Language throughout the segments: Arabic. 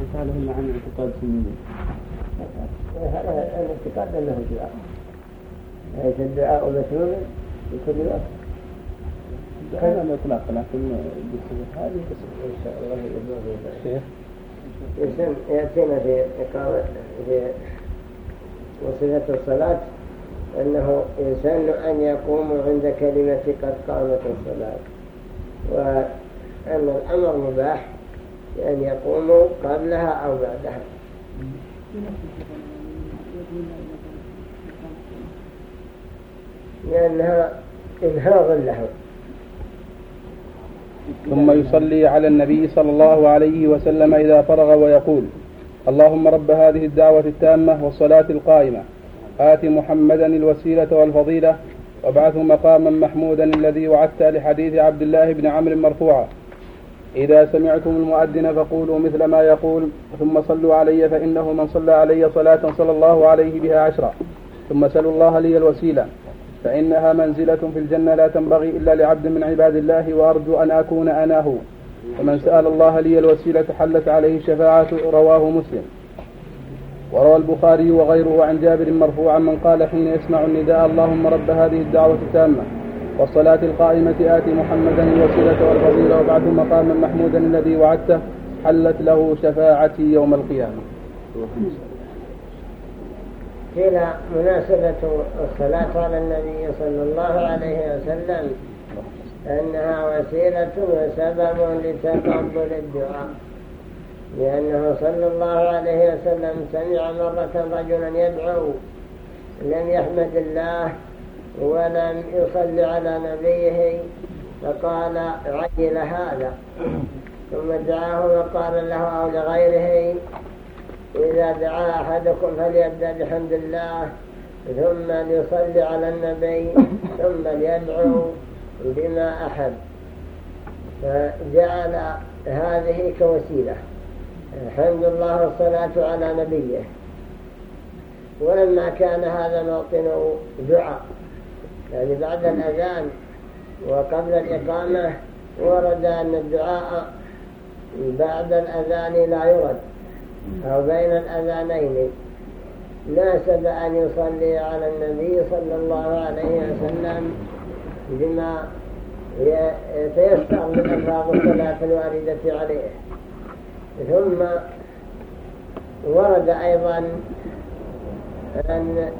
مثاله عن اعتقاد سنين هذا الاعتقاد انه دعاء ليس الدعاء مسنون في كل وقت. هذا الاطلاق لكن هذه ان شاء الله شيخ يأتينا في اقامه في وصفه الصلاة أنه يسن أن يقوموا عند كلمة قد قامت الصلاة. وأن الأمر مباح. بان يقوموا قبلها أو بعدها. لأنها إنهاض له ثم يصلي على النبي صلى الله عليه وسلم إذا فرغ ويقول اللهم رب هذه الدعوة التامة والصلاة القائمة. آت محمدا الوسيلة والفضيلة وابعثه مقاما محمودا الذي وعدت لحديث عبد الله بن عمرو مرفوعا. إذا سمعتم المؤذن فقولوا مثل ما يقول ثم صلوا علي فإنه من صلى علي صلاة صلى الله عليه بها عشرا ثم سلوا الله لي الوسيلة. فإنها منزلة في الجنة لا تنبغي إلا لعبد من عباد الله وأرجو أن أكون أنا هو. ومن سأل الله لي الوسيلة حلت عليه الشفاعة رواه مسلم. وروى البخاري وغيره عن جابر مرفوعا من قال حين يسمع النداء اللهم رب هذه الدعوة التامة. والصلاة القائمة آت محمدا الوسيلة والفضيلة وابعثه مقاما محمودا الذي وعدته حلت له شفاعتي يوم القيامة. قيل مناسبة الصلاة على النبي صلى الله عليه وسلم أنها وسيلة وسبب لتقبل الدعاء. لأنه صلى الله عليه وسلم سمع مرة رجلا يدعو لم يحمد الله ولم يصلي على نبيه فقال عجل هذا. ثم دعاه وقال له أو لغيره إذا دعا أحدكم فليبدأ بحمد الله ثم ليصلي على النبي ثم ليدعو بما أحب. فجعل هذه كوسيلة. حمد الله والصلاة على نبيه. ولما كان هذا موطن دعاء. يعني بعد الأذان وقبل الإقامة ورد أن الدعاء بعد الأذان لا يرد أو بين الأذانين. ناسب أن يصلي على النبي صلى الله عليه وسلم بما يتيسر من أفراد الصلاة الواردة عليه. ثم ورد أيضا أن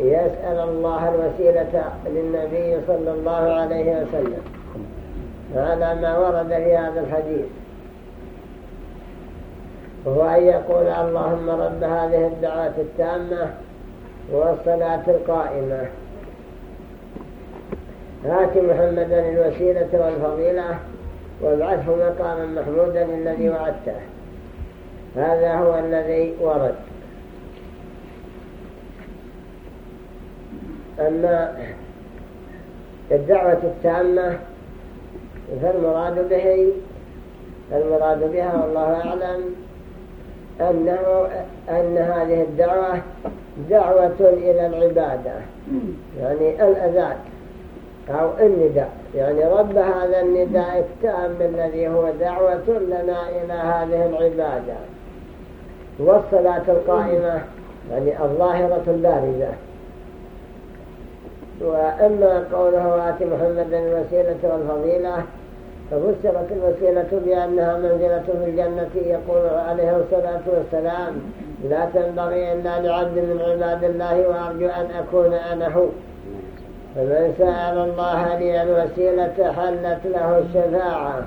يسأل الله الوسيلة للنبي صلى الله عليه وسلم. على ما ورد في هذا الحديث. وهو أن يقول اللهم رب هذه الدعوة التامة والصلاة القائمة. هات محمدا الوسيلة والفضيلة وابعثه مقاما محمودا الذي وعدته. هذا هو الذي ورد. أما الدعوة التامة فالمراد به المراد بها والله أعلم أنه أن هذه الدعوة دعوة إلى العبادة يعني الأذان أو النداء يعني رب هذا النداء التام الذي هو دعوة لنا إلى هذه العبادة والصلاة القائمة يعني الظاهرة البارزة وأما قوله آت محمدا الوسيلة والفضيلة ففسرت الوسيلة بأنها منزلة في الجنة يقول عليه الصلاة والسلام لا تنبغي إلا لعبد من عباد الله وأرجو أن أكون أنا هو. فمن سأل الله لي الوسيلة حلت له الشفاعة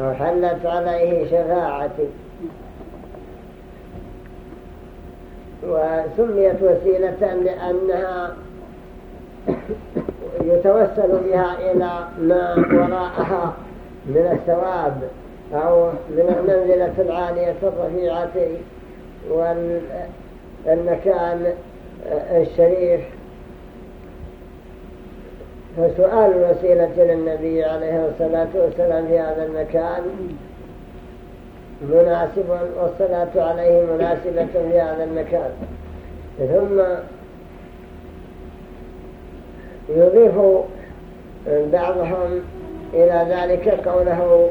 أو حلت عليه شفاعتي. وسميت وسيلة لأنها يتوسل بها إلى ما وراءها من الثواب أو من المنزلة العالية الرفيعة والمكان الشريف. فسؤال الوسيلة للنبي عليه الصلاة والسلام في هذا المكان. مناسب والصلاة عليه مناسبة في هذا المكان. ثم يضيف بعضهم إلى ذلك قوله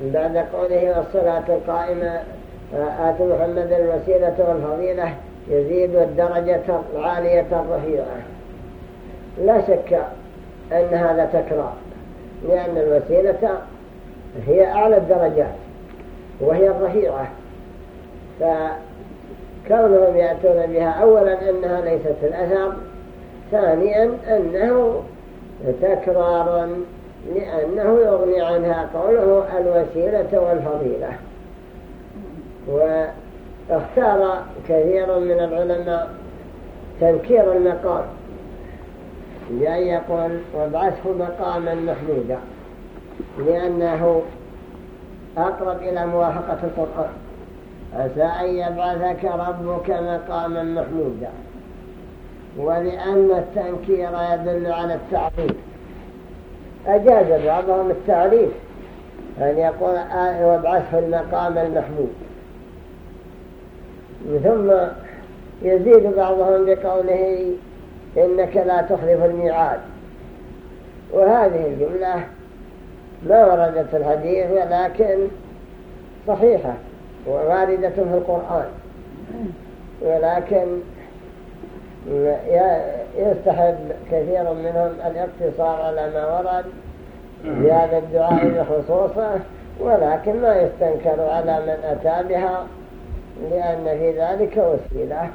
بعد قوله والصلاة القائمة آت محمد الوسيلة والفضيلة يزيد الدرجة العالية الرفيعة. لا شك أن هذا تكرار لأن الوسيلة هي أعلى الدرجات وهي الرفيعة. فكونهم يأتون بها أولا أنها ليست الأثر ثانيا أنه تكرار لأنه يغني عنها قوله الوسيلة والفضيلة. واختار كثير من العلماء تنكير المقام بأن يقول وابعثه مقاما محمودا لأنه أقرب إلى موافقة القرآن. عسى أن يبعثك ربك مقاما محمودا. ولأن التنكير يدل على التعريف. أجاز بعضهم التعريف أن يقول آه وابعثه المقام المحمود. ثم يزيد بعضهم بقوله إنك لا تخلف الميعاد. وهذه الجملة ما وردت في الحديث ولكن صحيحة وواردة في القرآن. ولكن يستحب كثير منهم الاقتصار على ما ورد بهذا الدعاء بخصوصه ولكن ما يستنكر على من أتى بها لأن في ذلك وسيلة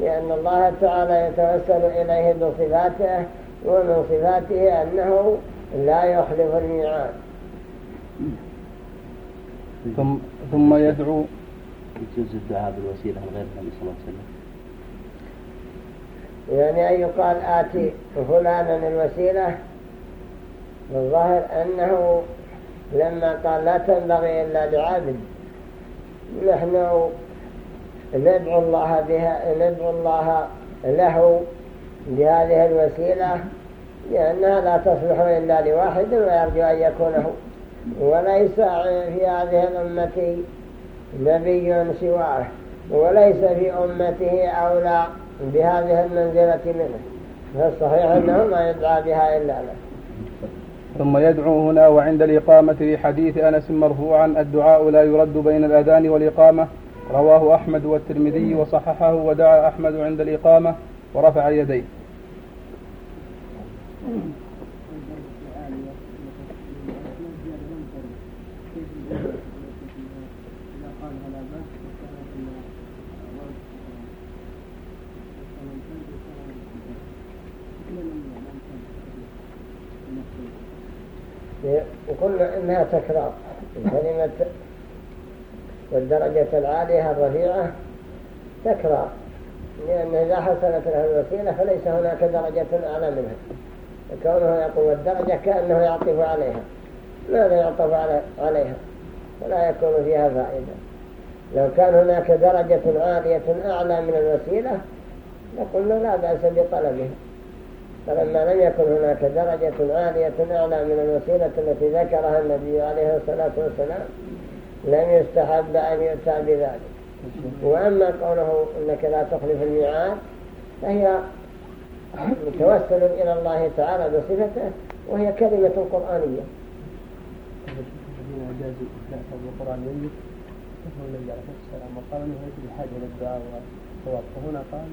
لأن الله تعالى يتوسل إليه بصفاته ومن صفاته أنه لا يخلف الميعاد. ثم ثم يدعو يجوز الدعاء بالوسيلة غير النبي صلى الله عليه وسلم. يعني أن يقال آتي فلانا الوسيلة الظاهر أنه لما قال لا تنبغي إلا لعابد نحن ندعو الله بها ندعو الله له بهذه الوسيلة لأنها لا تصلح إلا لواحد ويرجو أن يكون هو وليس في هذه الأمة نبي سواه وليس في أمته أولى. بهذه المنزلة منه فالصحيح أنه ما يدعى بها إلا له. ثم يدعو هنا وعند الإقامة في حديث أنس مرفوعا الدعاء لا يرد بين الأذان والإقامة. رواه أحمد والترمذي وصححه ودعا أحمد عند الإقامة ورفع يديه وقلنا إنها تكرار. كلمة والدرجة العالية الرفيعة تكرار. لأن إذا حصلت له الوسيلة فليس هناك درجة أعلى منها. كونه يقول والدرجة كأنه يعطف عليها. ماذا يعطف عليها؟ فلا يكون فيها فائدة. لو كان هناك درجة عالية أعلى من الوسيلة لقلنا لا بأس بطلبها. فلما لم يكن هناك درجة عالية أعلى من الوسيلة التي ذكرها النبي عليه الصلاة والسلام لم يستحب أن يؤتى بذلك. وأما قوله إنك لا تخلف الميعاد فهي متوسل إلى الله تعالى بصفته وهي كلمة قرآنية. فهنا قال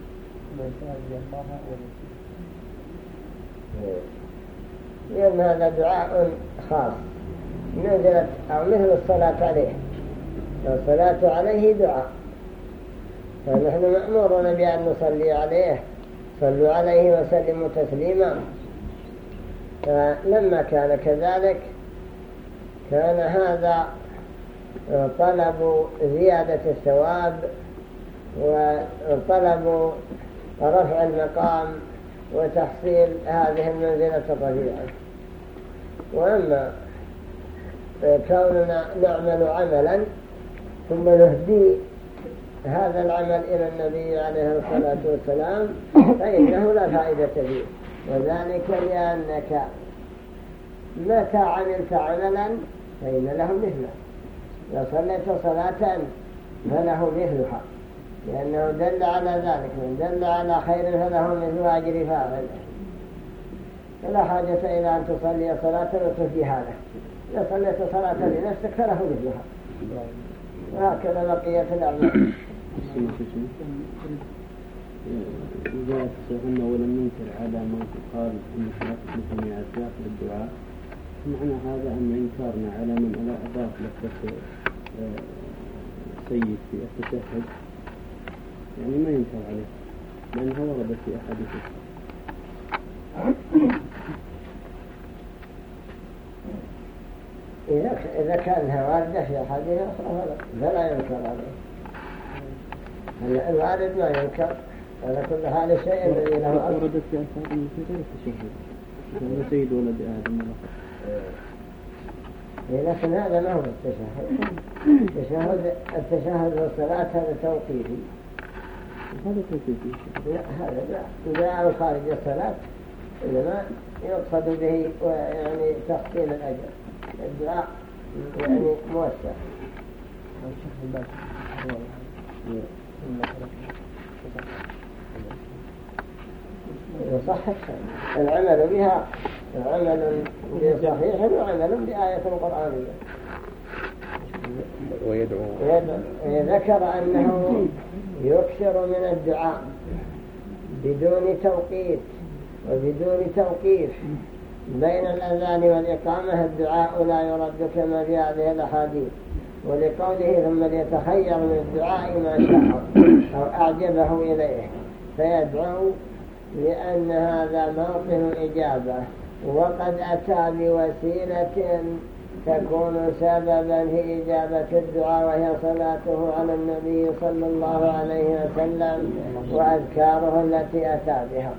من سال الله ورسوله لأن هذا دعاء خاص. نزلت أو مثل الصلاة عليه. الصلاة عليه دعاء. فنحن مأمورون بأن نصلي عليه. صلوا عليه وسلموا تسليما. فلما كان كذلك كان هذا طلب زيادة الثواب وطلب رفع المقام وتحصيل هذه المنزلة الرفيعة وأما كوننا نعمل عملا ثم نهدي هذا العمل إلى النبي عليه الصلاة والسلام فإنه لا فائدة فيه. وذلك لأنك متى عملت عملا فإن له مثله. لو صليت صلاة فله مثلها. لأنه دل على ذلك من دل على خير فله مثل أجر فاعل فلا حاجة إلى أن تصلي صلاة وتفي هذا. إذا صليت صلاة لنفسك فله مثلها وهكذا بقية الأعمال. إذا سهلنا ولم ننكر على من قال إن صلاة مثل سياق للدعاء معنى هذا أن إنكارنا على من أضاف لفظة آه، سيد في التشهد. يعني ما ينكر عليه لأنها وردت في أحاديث إذا إذا كانها واردة في أحاديث أخرى فلا ينكر عليه. الوارد ما ينكر؟ على كل حال الشيء الذي له أصل. وردت في أحاديث غير التشهد سيد ولد آدم لكن هذا ما هو التشهد. التشهد التشهد والصلاة هذا توقيفي. هذا توقيفي لا هذا لا إذا خارج الصلاة إنما يقصد به يعني تحصيل الأجر الدعاء يعني موسع صح العمل بها عمل بصحيح وعمل بآية قرآنية ويدعو. ذكر أنه يكثر من الدعاء بدون توقيت وبدون توقيف. بين الأذان والإقامة الدعاء لا يرد كما في هذه الأحاديث. ولقوله ثم ليتخير من الدعاء ما شاء أو أعجبه إليه. فيدعو لأن هذا موطن إجابة وقد أتى بوسيلة تكون سببا في إجابة الدعاء وهي صلاته على النبي صلى الله عليه وسلم وأذكاره التي أتى بها.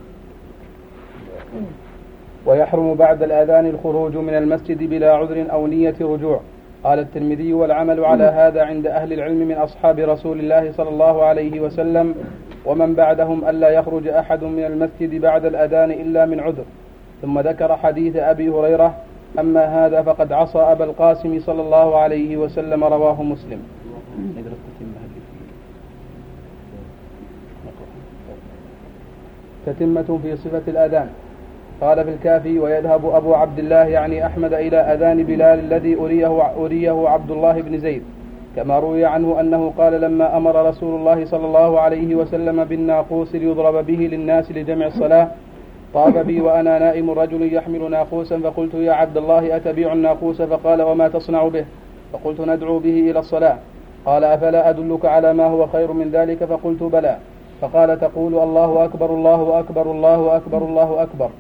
ويحرم بعد الأذان الخروج من المسجد بلا عذر أو نية رجوع. قال الترمذي والعمل على هذا عند أهل العلم من أصحاب رسول الله صلى الله عليه وسلم ومن بعدهم ألا يخرج أحد من المسجد بعد الأذان إلا من عذر. ثم ذكر حديث أبي هريرة أما هذا فقد عصى أبا القاسم صلى الله عليه وسلم رواه مسلم. تتمة في صفة الأذان. قال في الكافي ويذهب أبو عبد الله يعني أحمد إلى أذان بلال الذي أريه, أريه عبد الله بن زيد. كما روي عنه أنه قال لما أمر رسول الله صلى الله عليه وسلم بالناقوس ليضرب به للناس لجمع الصلاة طاب بي وأنا نائم رجل يحمل ناقوسا فقلت يا عبد الله أتبيع الناقوس فقال وما تصنع به؟ فقلت ندعو به إلى الصلاة. قال أفلا أدلك على ما هو خير من ذلك؟ فقلت بلى. فقال تقول الله أكبر الله أكبر الله أكبر الله أكبر.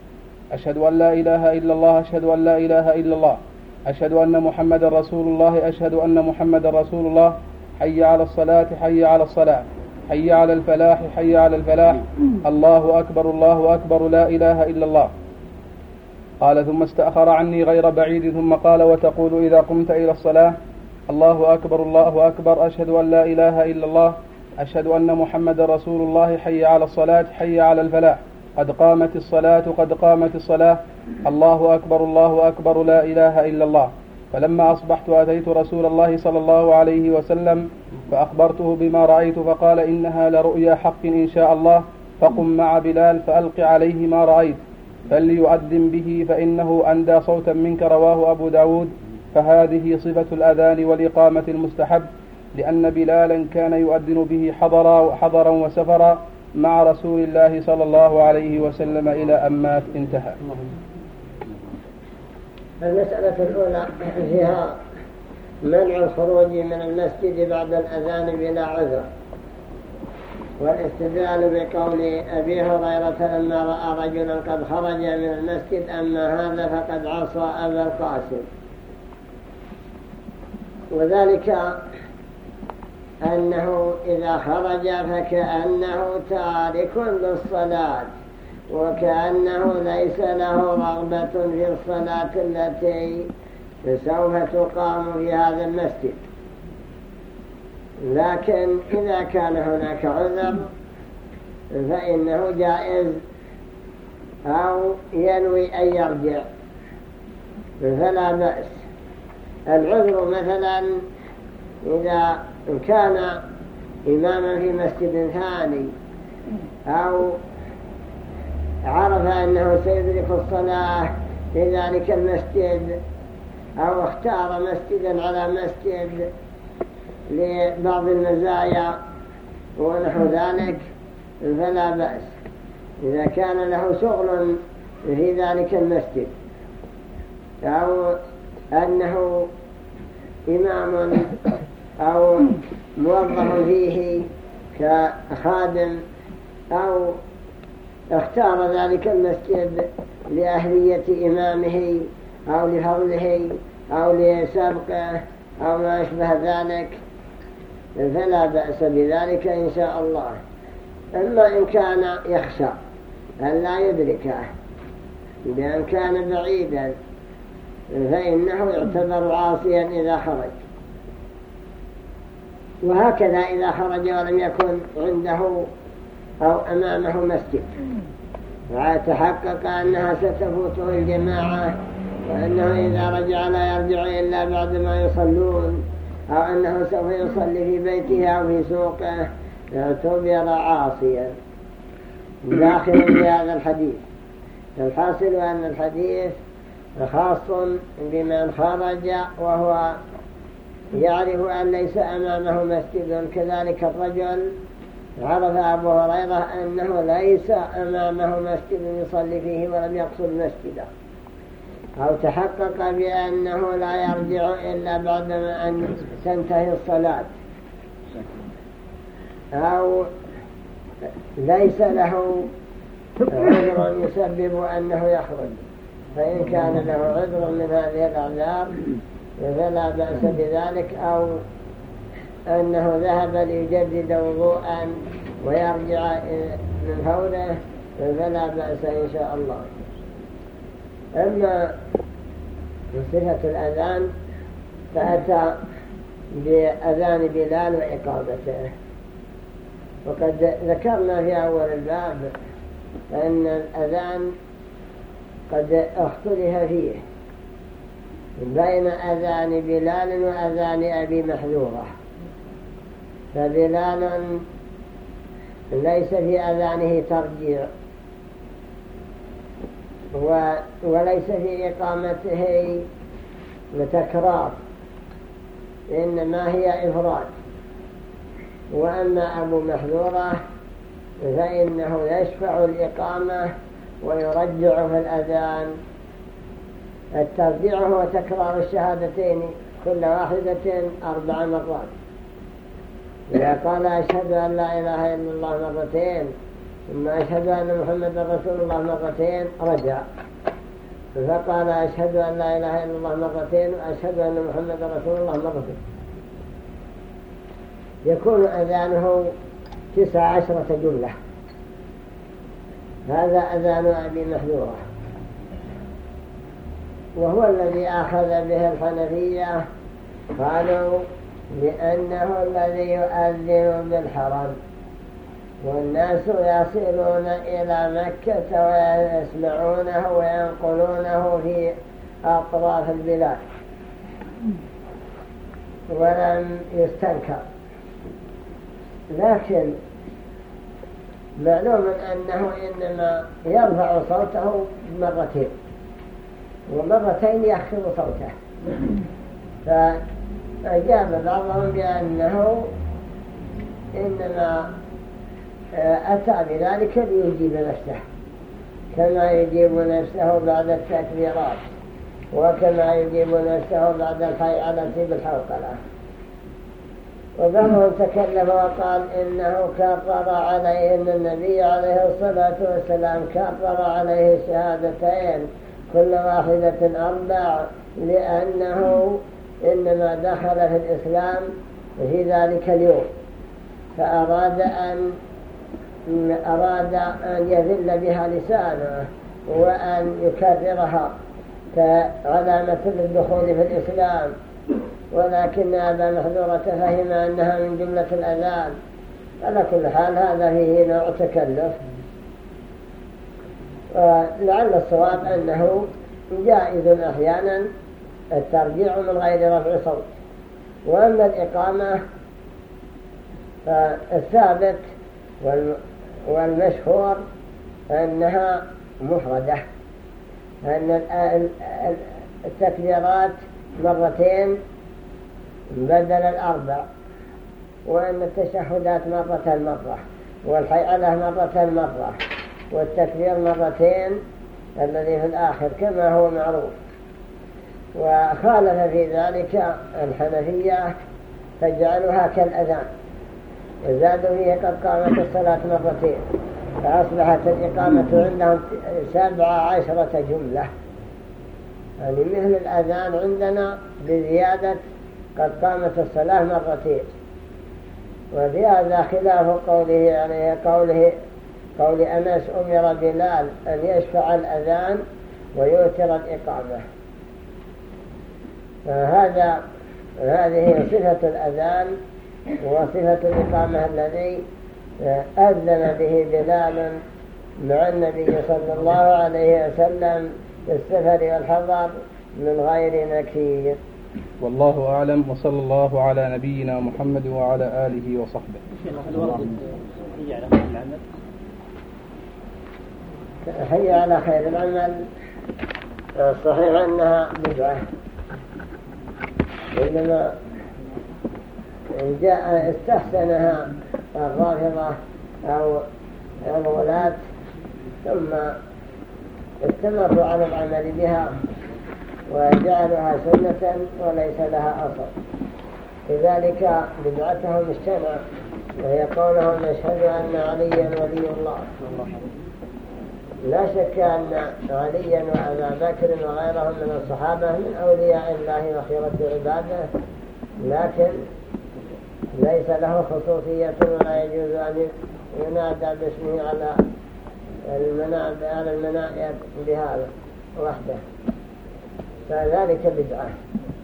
أشهد أن لا إله إلا الله أشهد أن لا إله إلا الله. أشهد أن محمد رسول الله أشهد أن محمد رسول الله. حي على الصلاة حي على الصلاة. حي على الفلاح حي على الفلاح. الله أكبر الله أكبر لا إله إلا الله. قال ثم استأخر عني غير بعيد ثم قال وتقول إذا قمت إلى الصلاة. الله أكبر الله أكبر أشهد أن لا إله إلا الله. أشهد أن محمد رسول الله حي على الصلاة حي على الفلاح. قد قامت الصلاة قد قامت الصلاة. الله أكبر الله أكبر لا إله إلا الله. فلما أصبحت أتيت رسول الله صلى الله عليه وسلم فأخبرته بما رأيت فقال إنها لرؤيا حق إن شاء الله فقم مع بلال فألق عليه ما رأيت فليؤذن به فإنه أندى صوتا منك رواه أبو داود فهذه صفة الأذان والإقامة المستحب لأن بلالا كان يؤذن به حضرا حضرا وسفرا مع رسول الله صلى الله عليه وسلم إلى أن مات انتهى. المسألة الأولى فيها منع الخروج من المسجد بعد الأذان بلا عذر والاستدلال بقول أبي هريرة لما رأى رجلا قد خرج من المسجد أما هذا فقد عصى أبا القاسم. وذلك أنه إذا خرج فكأنه تارك للصلاة. وكأنه ليس له رغبة في الصلاة التي سوف تقام في هذا المسجد. لكن إذا كان هناك عذر فإنه جائز أو ينوي أن يرجع. فلا بأس. العذر مثلا إذا كان إماما في مسجد ثاني أو عرف أنه سيدرك الصلاة في ذلك المسجد أو اختار مسجدا على مسجد لبعض المزايا ونحو ذلك فلا بأس. إذا كان له شغل في ذلك المسجد أو أنه إمام أو موظف فيه كخادم أو اختار ذلك المسجد لأهلية إمامه أو لفضله أو لسبقه أو ما أشبه ذلك. فلا بأس بذلك إن شاء الله. أما إن كان يخشى أن لا يدركه بأن كان بعيدا فإنه يعتبر عاصيا إذا خرج. وهكذا إذا خرج ولم يكن عنده أو أمامه مسجد. وتحقق أنها ستفوته الجماعة وأنه إذا رجع لا يرجع إلا بعد ما يصلون أو أنه سوف يصلي في بيته أو في سوقه. اعتبر عاصيا داخل في هذا الحديث. الحاصل أن الحديث خاص بمن خرج وهو يعرف أن ليس أمامه مسجد كذلك الرجل عرف أبو هريرة أنه ليس أمامه مسجد يصلي فيه ولم يقصد مسجدا أو تحقق بأنه لا يرجع إلا بعدما أن تنتهي الصلاة. أو ليس له عذر يسبب أنه يخرج. فإن كان له عذر من هذه الأعذار فلا بأس بذلك. أو أنه ذهب ليجدد وضوءا ويرجع من فوره فلا بأس إن شاء الله. أما صفة الأذان فأتى بأذان بلال وإقامته. وقد ذكرنا في أول الباب أن الأذان قد اختلف فيه بين أذان بلال وأذان أبي محذورة. فبلال ليس في أذانه ترجيع. وليس في إقامته تكرار إنما هي إفراد. وأما أبو محذورة فإنه يشفع الإقامة ويرجع في الأذان. الترجيع هو تكرار الشهادتين كل واحدة أربع مرات. إذا قال أشهد أن لا إله إلا الله مرتين ثم أشهد أن محمد رسول الله مرتين رجع. فقال أشهد أن لا إله إلا الله مرتين وأشهد أن محمد رسول الله مرتين. يكون أذانه تسع عشرة جملة. هذا أذان أبي محذورة. وهو الذي أخذ به الحنفية قالوا لأنه الذي يؤذن بالحرم. والناس يصلون إلى مكة ويسمعونه وينقلونه في أطراف البلاد. ولم يستنكر. لكن معلوم أنه إنما يرفع صوته مرتين. ومرتين يخفض صوته. فأجاب بعضهم بأنه إنما أتى بذلك ليجيب نفسه. كما يجيب نفسه بعد التكبيرات وكما يجيب نفسه بعد الحيعلة بالحوقلة وبعضهم تكلم وقال إنه كرر عليه إن النبي عليه الصلاة والسلام كرر عليه شهادتين كل واحدة أربع لأنه إنما دخل في الإسلام في ذلك اليوم فأراد أن أراد أن يذل بها لسانه وأن يكررها كعلامة للدخول في الإسلام. ولكن أبا محذورة فهم أنها من جملة الأذان. على كل حال هذا فيه نوع تكلف. لعل الصواب أنه جائز أحيانا الترجيع من غير رفع صوت. وأما الإقامة فالثابت والمشهور أنها مفردة أن التكبيرات مرتين بدل الأربع وأن التشهدات مرة مرة والحيئلة مرة مرة والتكبير مرتين الذي في الآخر كما هو معروف. وخالف في ذلك الحنفية فجعلوها كالأذان. زادوا فيه قد قامت الصلاة مرتين فأصبحت الإقامة عندهم سبع عشرة جملة. يعني مثل الأذان عندنا بزيادة قد قامت الصلاة مرتين. وفي هذا خلاف قوله عليه قوله قول أنس أمر بلال أن يشفع الأذان ويوتر الإقامة. فهذا هذه صفة الأذان وصفة الإقامة الذي أذن به بلال مع النبي صلى الله عليه وسلم في السفر والحضر من غير نكير. والله أعلم وصلى الله على نبينا محمد وعلى آله وصحبه. حي على خير العمل. صحيح أنها بدعة. إنما جاء استحسنها الرافضة أو الولاة ثم استمروا على العمل بها وجعلها سنة وليس لها أصل. لذلك بدعتهم اجتمع وهي قولهم نشهد أن عليا ولي الله. لا شك أن عليا وأبا بكر وغيرهم من الصحابة من أولياء الله وخيرة عباده لكن ليس له خصوصية ولا يجوز أن ينادى باسمه على المنابر على المنائب بهذا وحده. فذلك بدعة.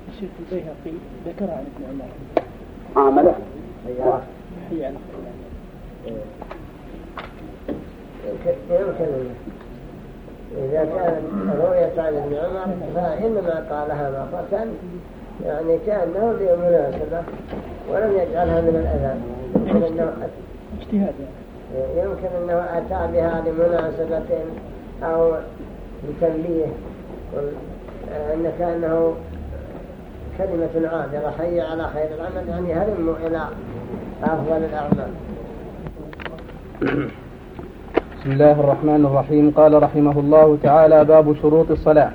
الشيخ البيهقي ذكر عن ابن عمر. عمله حي على يمكن إذا كان رؤية عن ابن عمر فإنما قالها مرة يعني كأنه بمناسبة ولم يجعلها من الأذان اجتهاد يمكن أنه أتى بها لمناسبة أو لتنبيه أن كأنه كلمة عابرة حي على خير العمل يعني هرموا إلى أفضل الأعمال. بسم الله الرحمن الرحيم. قال رحمه الله تعالى باب شروط الصلاة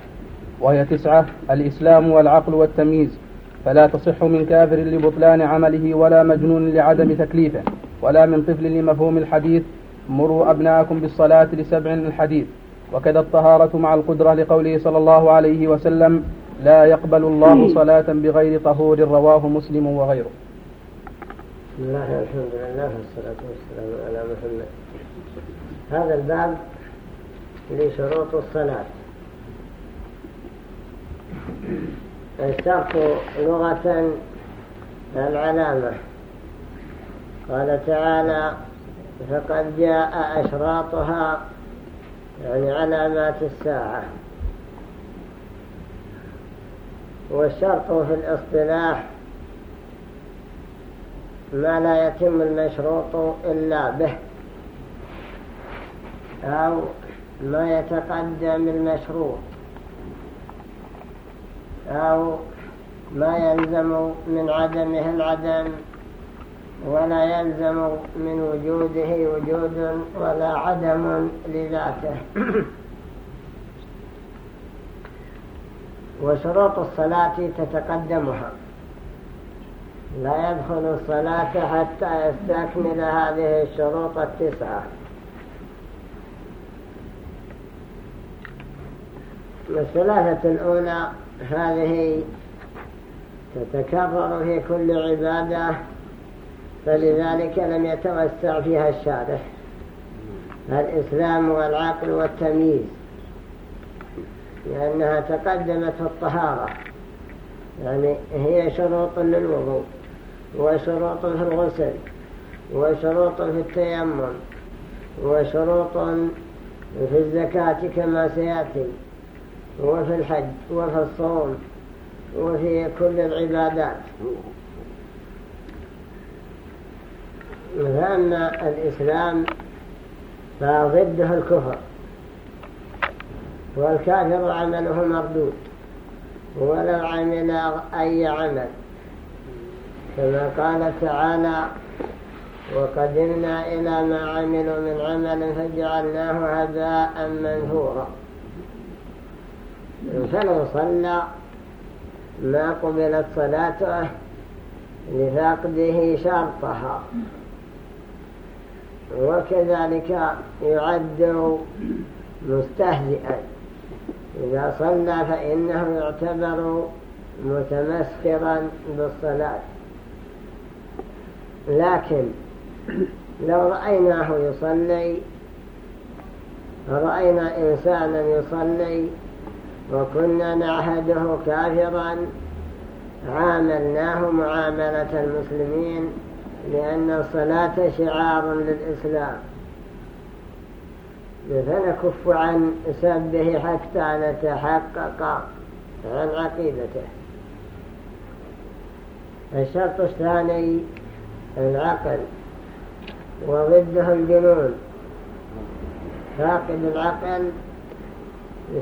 وهي تسعة الإسلام والعقل والتمييز. فلا تصح من كافر لبطلان عمله ولا مجنون لعدم تكليفه ولا من طفل لمفهوم الحديث مروا أبناءكم بالصلاة لسبع الحديث. وكذا الطهارة مع القدرة لقوله صلى الله عليه وسلم لا يقبل الله صلاة بغير طهور رواه مسلم وغيره. بسم الله الحمد لله والصلاة والسلام على محمد. هذا الباب لشروط الصلاة. الشرط لغة العلامة. قال تعالى فقد جاء أشراطها يعني علامات الساعة. والشرط في الاصطلاح ما لا يتم المشروط إلا به. أو ما يتقدم المشروط أو ما يلزم من عدمه العدم ولا يلزم من وجوده وجود ولا عدم لذاته. وشروط الصلاة تتقدمها. لا يدخل الصلاة حتى يستكمل هذه الشروط التسعة. الثلاثة الأولى هذه تتكرر في كل عبادة فلذلك لم يتوسع فيها الشارح. الإسلام والعقل والتمييز لأنها تقدمت في الطهارة. يعني هي شروط للوضوء وشروط في الغسل وشروط في التيمم وشروط في الزكاة كما سيأتي. وفي الحج وفي الصوم وفي كل العبادات. فأن الإسلام فضده الكفر. والكافر عمله مردود ولو عمل أي عمل. كما قال تعالى وقدمنا إلى ما عملوا من عمل فجعلناه هباء منثورا. فلو صلى ما قبلت صلاته لفقده شرطها. وكذلك يعد مستهزئا. إذا صلى فإنه يعتبر متمسخرا بالصلاة. لكن لو رأيناه يصلي رأينا إنسانا يصلي وكنا نعهده كافرا. عاملناه معاملة المسلمين لأن الصلاة شعار للإسلام. فنكف عن سبه حتى نتحقق عن عقيدته. الشرط الثاني العقل وضده الجنون. فاقد العقل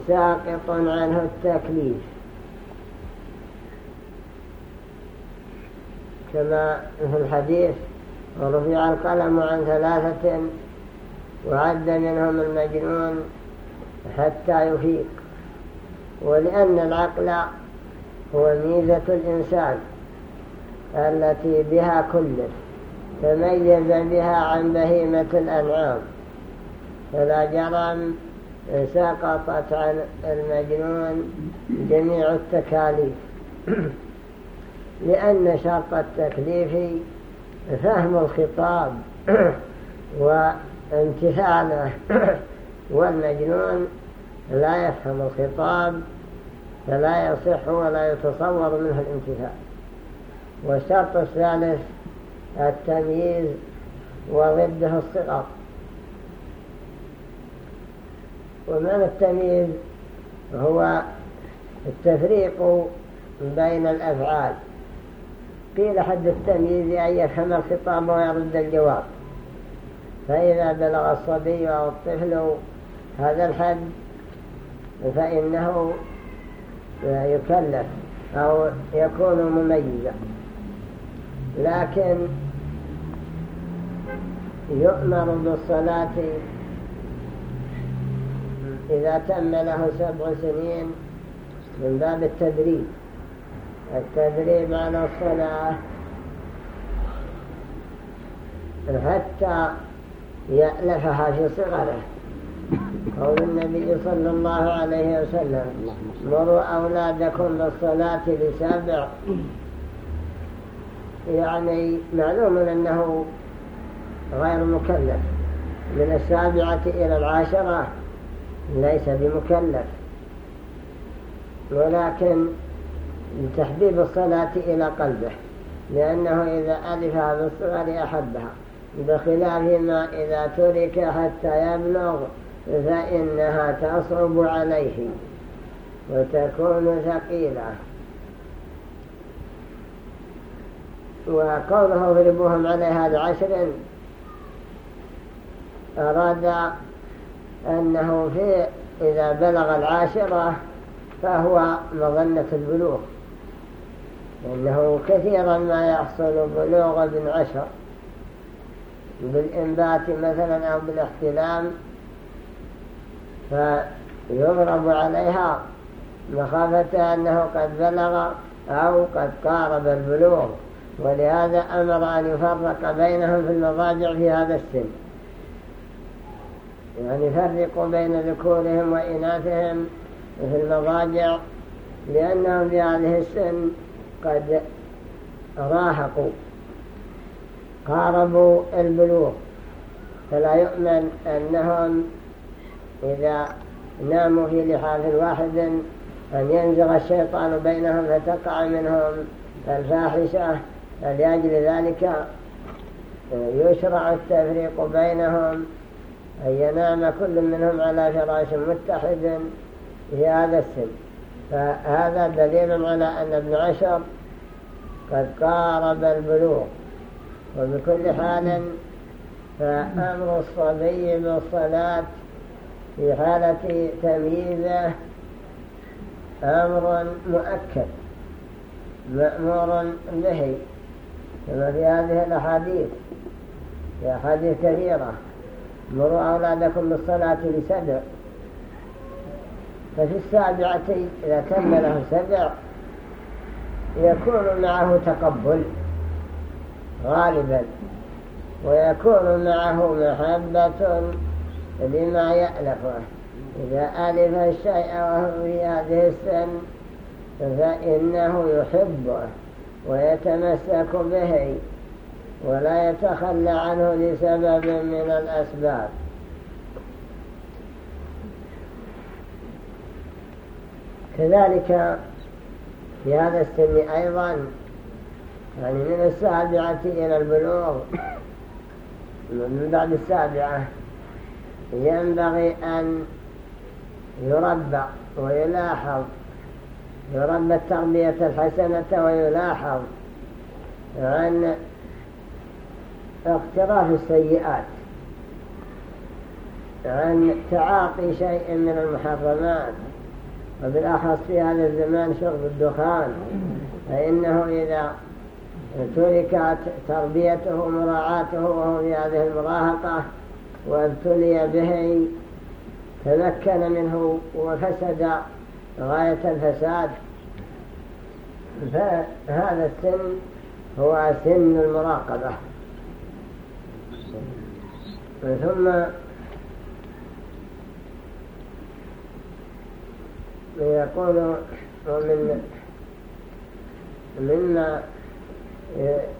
ساقط عنه التكليف. كما في الحديث ورفع القلم عن ثلاثة وعد منهم المجنون حتى يفيق ولأن العقل هو ميزة الإنسان التي بها كله تميز بها عن بهيمة الأنعام. فلا جرم سقطت عن المجنون جميع التكاليف. لأن شرط التكليف فهم الخطاب وامتثاله والمجنون لا يفهم الخطاب فلا يصح ولا يتصور منه الامتثال. والشرط الثالث التمييز وضده الصغر. ومعنى التمييز هو التفريق بين الأفعال. قيل حد التمييز أن يفهم الخطاب ويرد الجواب. فإذا بلغ الصبي أو الطفل هذا الحد فإنه يكلف أو يكون مميزا. لكن يؤمر بالصلاة إذا تم له سبع سنين من باب التدريب. التدريب على الصلاة. حتى يألفها في صغره. قول النبي صلى الله عليه وسلم مروا أولادكم بالصلاة لسبع يعني معلوم أنه غير مكلف. من السابعة إلى العاشرة. ليس بمكلف. ولكن تحبيب الصلاة إلى قلبه لأنه إذا ألفها بالصغر أحبها. بخلاف ما إذا ترك حتى يبلغ فإنها تصعب عليه وتكون ثقيلة. وقوله اضربوهم عليها بعشر أراد أنه في إذا بلغ العاشرة فهو مظنة البلوغ. لأنه كثيرا ما يحصل بلوغ ابن عشر بالإنبات مثلا أو بالاحتلام فيضرب عليها مخافة أنه قد بلغ أو قد قارب البلوغ. ولهذا أمر أن يفرق بينهم في المضاجع في هذا السن. يعني يفرقوا بين ذكورهم وإناثهم في المضاجع لأنهم في هذه السن قد راهقوا قاربوا البلوغ فلا يؤمن أنهم إذا ناموا في لحاف واحد أن ينزغ الشيطان بينهم فتقع منهم الفاحشة فلأجل ذلك يشرع التفريق بينهم أن ينام كل منهم على فراش متحد في هذا السن. فهذا دليل على أن ابن عشر قد قارب البلوغ. وبكل حال فأمر الصبي بالصلاة في حالة تمييزه أمر مؤكد مأمور به كما في هذه الأحاديث. في أحاديث كثيرة. مروا أولادكم بالصلاة لسبع. ففي السابعة إذا كمله سبع يكون معه تقبل غالبا. ويكون معه محبة لما يألفه. إذا ألف الشيء وهو في هذه السن فإنه يحبه ويتمسك به. ولا يتخلى عنه لسبب من الأسباب. كذلك في هذا السن أيضا يعني من السابعة إلى البلوغ من بعد السابعة ينبغي أن يربى ويلاحظ يربى التربية الحسنة ويلاحظ عن اقتراف السيئات. عن تعاطي شيء من المحرمات. وبالأخص في هذا الزمان شرب الدخان. فإنه إذا تركت تربيته ومراعاته وهو في هذه المراهقة وابتلي به تمكن منه وفسد غاية الفساد. فهذا السن هو سن المراقبة. ثم يقول ومن مما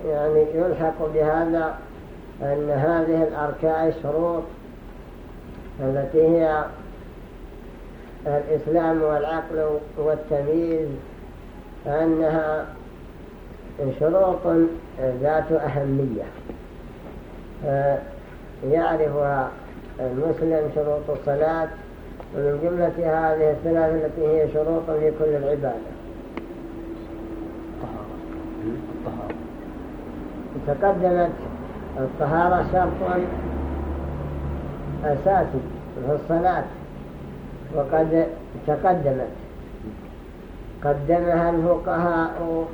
يعني يلحق بهذا أن هذه الأركاء الشروط التي هي الإسلام والعقل والتمييز أنها شروط ذات أهمية. يعرفها المسلم شروط الصلاة ومن جملة هذه الثلاث التي هي شروط في كل العبادة. تقدمت الطهارة شرط أساسي في الصلاة وقد تقدمت. قدمها الفقهاء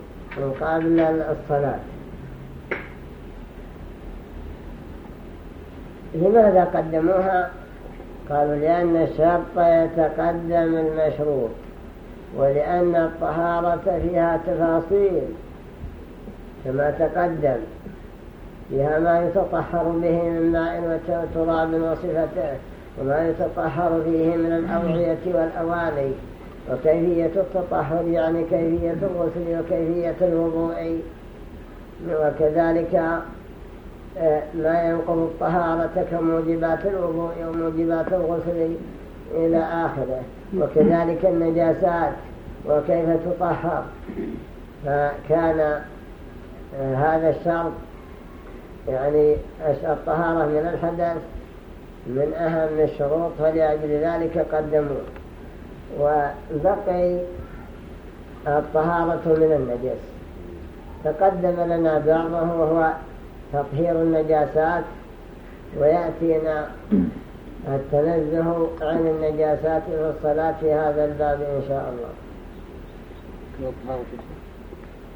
قبل الصلاة. لماذا قدموها؟ قالوا لأن الشرط يتقدم المشروط ولأن الطهارة فيها تفاصيل كما تقدم فيها ما يتطهر به من ماء وتراب وصفته وما يتطهر فيه من الأوعية والأواني وكيفية التطهر يعني كيفية الغسل وكيفية الوضوء وكذلك ما ينقض الطهارة كموجبات الوضوء وموجبات الغسل إلى آخره. وكذلك النجاسات وكيف تطهر. فكان آه، هذا الشرط يعني الطهارة من الحدث من أهم الشروط فلأجل ذلك قدموا. وبقي الطهارة من النجس. تقدم لنا بعضه وهو تطهير النجاسات ويأتينا التنزه عن النجاسات في الصلاة في هذا الباب إن شاء الله.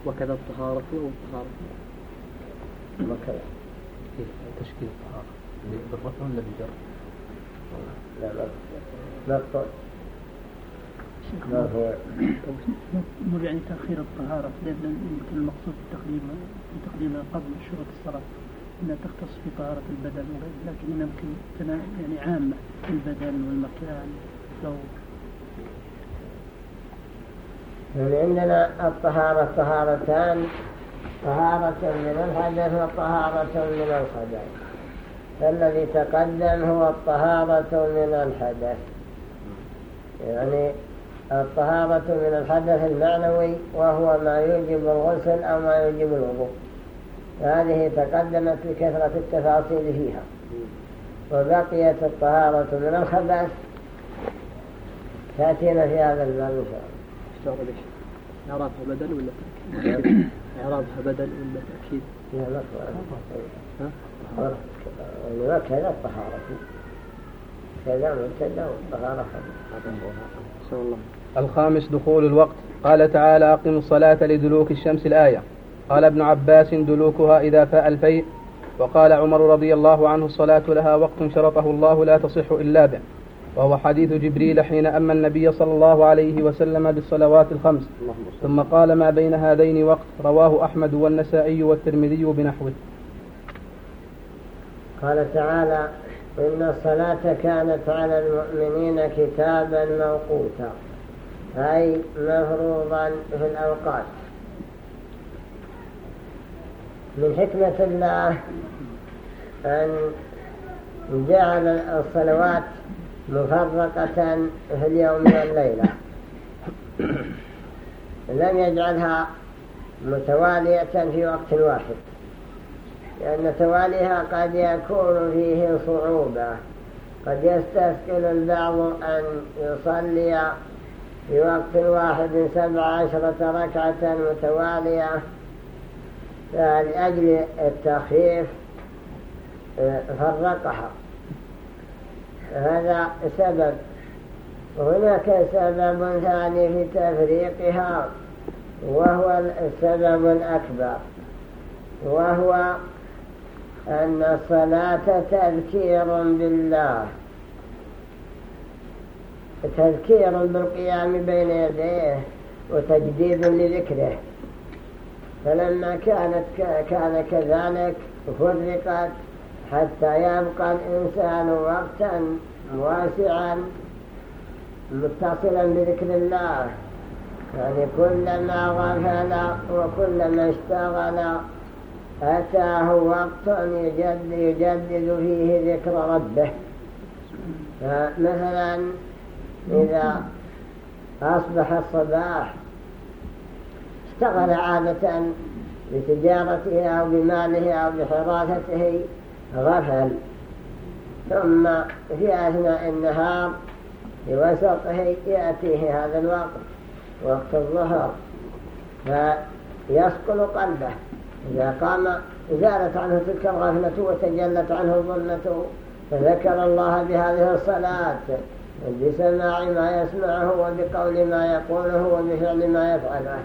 وكذا الطهارة والطهارة. وكذا. تشكيل الطهارة. بالرفع ولا بالجر؟ لا مقطع مر يعني تأخير الطهارة. لأن يمكن المقصود بتقديم تقديمها قبل شروط الصلاة. أنها تختص في طهارة البدن وغيره لكن يمكن يعني عامة البدن والمكان لو يعني عندنا الطهارة طهارتان طهارة من الحدث وطهارة من الخبث فالذي تقدم هو الطهارة من الحدث يعني الطهارة من الحدث المعنوي وهو ما يوجب الغسل أو ما يوجب الوضوء. هذه تقدمت بكثرة التفاصيل فيها. وبقيت الطهارة من الخبث تأتينا في هذا الباب إن شاء الله. إعرابها بدل ولا تأكيد؟ إعرابها بدل ولا تأكيد؟ لا لا ها؟ كذا الطهارة. كذا مبتدا والطهارة خبث الله الخامس دخول الوقت. قال تعالى أقم الصلاة لدلوك الشمس الآية. قال ابن عباس دلوكها إذا فاء الفيء وقال عمر رضي الله عنه الصلاة لها وقت شرطه الله لا تصح إلا به. وهو حديث جبريل حين أما النبي صلى الله عليه وسلم بالصلوات الخمس. ثم قال ما بين هذين وقت رواه أحمد والنسائي والترمذي بنحوه. قال تعالى إن الصلاة كانت على المؤمنين كتابا موقوتا أي مفروضا في الأوقات. من حكمة الله أن جعل الصلوات مفرقة في اليوم والليلة. لم يجعلها متوالية في وقت واحد لأن تواليها قد يكون فيه صعوبة. قد يستثقل البعض أن يصلي في وقت واحد سبع عشرة ركعة متوالية فلأجل التخفيف فرقها. هذا سبب. هناك سبب ثاني في تفريقها وهو السبب الأكبر وهو أن الصلاة تذكير بالله. تذكير بالقيام بين يديه وتجديد لذكره. فلما كانت كان كذلك فرقت حتى يبقى الإنسان وقتا واسعا متصلا بذكر الله. يعني كلما غفل وكلما اشتغل أتاه وقت يجدد, يجدد فيه ذكر ربه. فمثلا إذا أصبح الصباح اشتغل عادة بتجارته أو بماله أو بحراسته غفل. ثم في أثناء النهار في وسطه يأتيه هذا الوقت وقت الظهر فيسقل قلبه. إذا قام زالت عنه تلك الغفلة وتجلت عنه الظلمة فذكر الله بهذه الصلاة بسماع ما يسمعه وبقول ما يقوله وبفعل ما يفعله.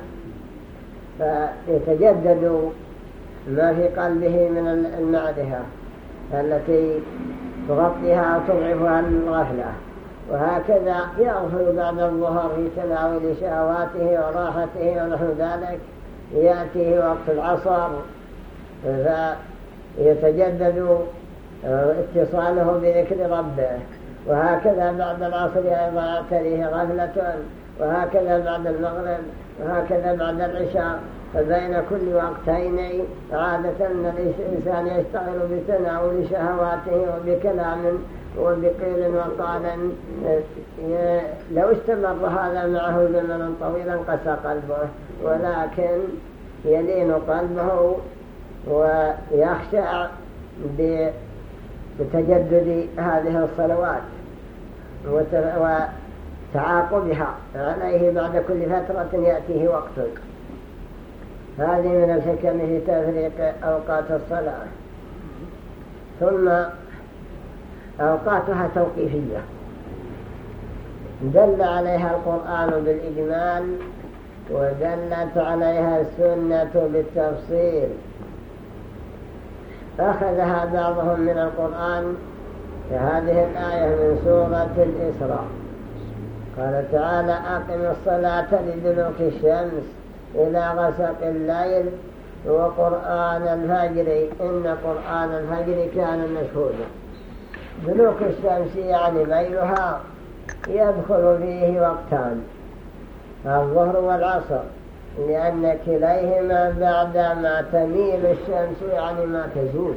فيتجدد ما في قلبه من المعرفة التي تغطيها وتضعفها الغفلة. وهكذا يغفل بعد الظهر في تناول شهواته وراحته ونحو ذلك يأتيه وقت العصر. فيتجدد اتصاله بذكر ربه. وهكذا بعد العصر أيضا يعتريه غفلة وهكذا بعد المغرب وهكذا بعد العشاء. فبين كل وقتين عادة أن الإنسان يشتغل بتناول شهواته وبكلام وبقيل وقال لو استمر هذا معه زمنا طويلا قسى قلبه ولكن يلين قلبه ويخشع بتجدد هذه الصلوات وتعاقبها عليه بعد كل فترة يأتيه وقت. هذه من الحكم في تفريق أوقات الصلاة. ثم أوقاتها توقيفية. دل عليها القرآن بالإجمال ودلت عليها السنة بالتفصيل. أخذها بعضهم من القرآن في هذه الآية من سورة الإسراء. قال تعالى أقم الصلاة لدلوك الشمس إلى غسق الليل وقرآن الفجر. إن قرآن الفجر كان مشهودا. دلوك الشمس يعني ليلها يدخل فيه وقتان الظهر والعصر. لأن كليهما بعدما تميل الشمس يعني ما تزول.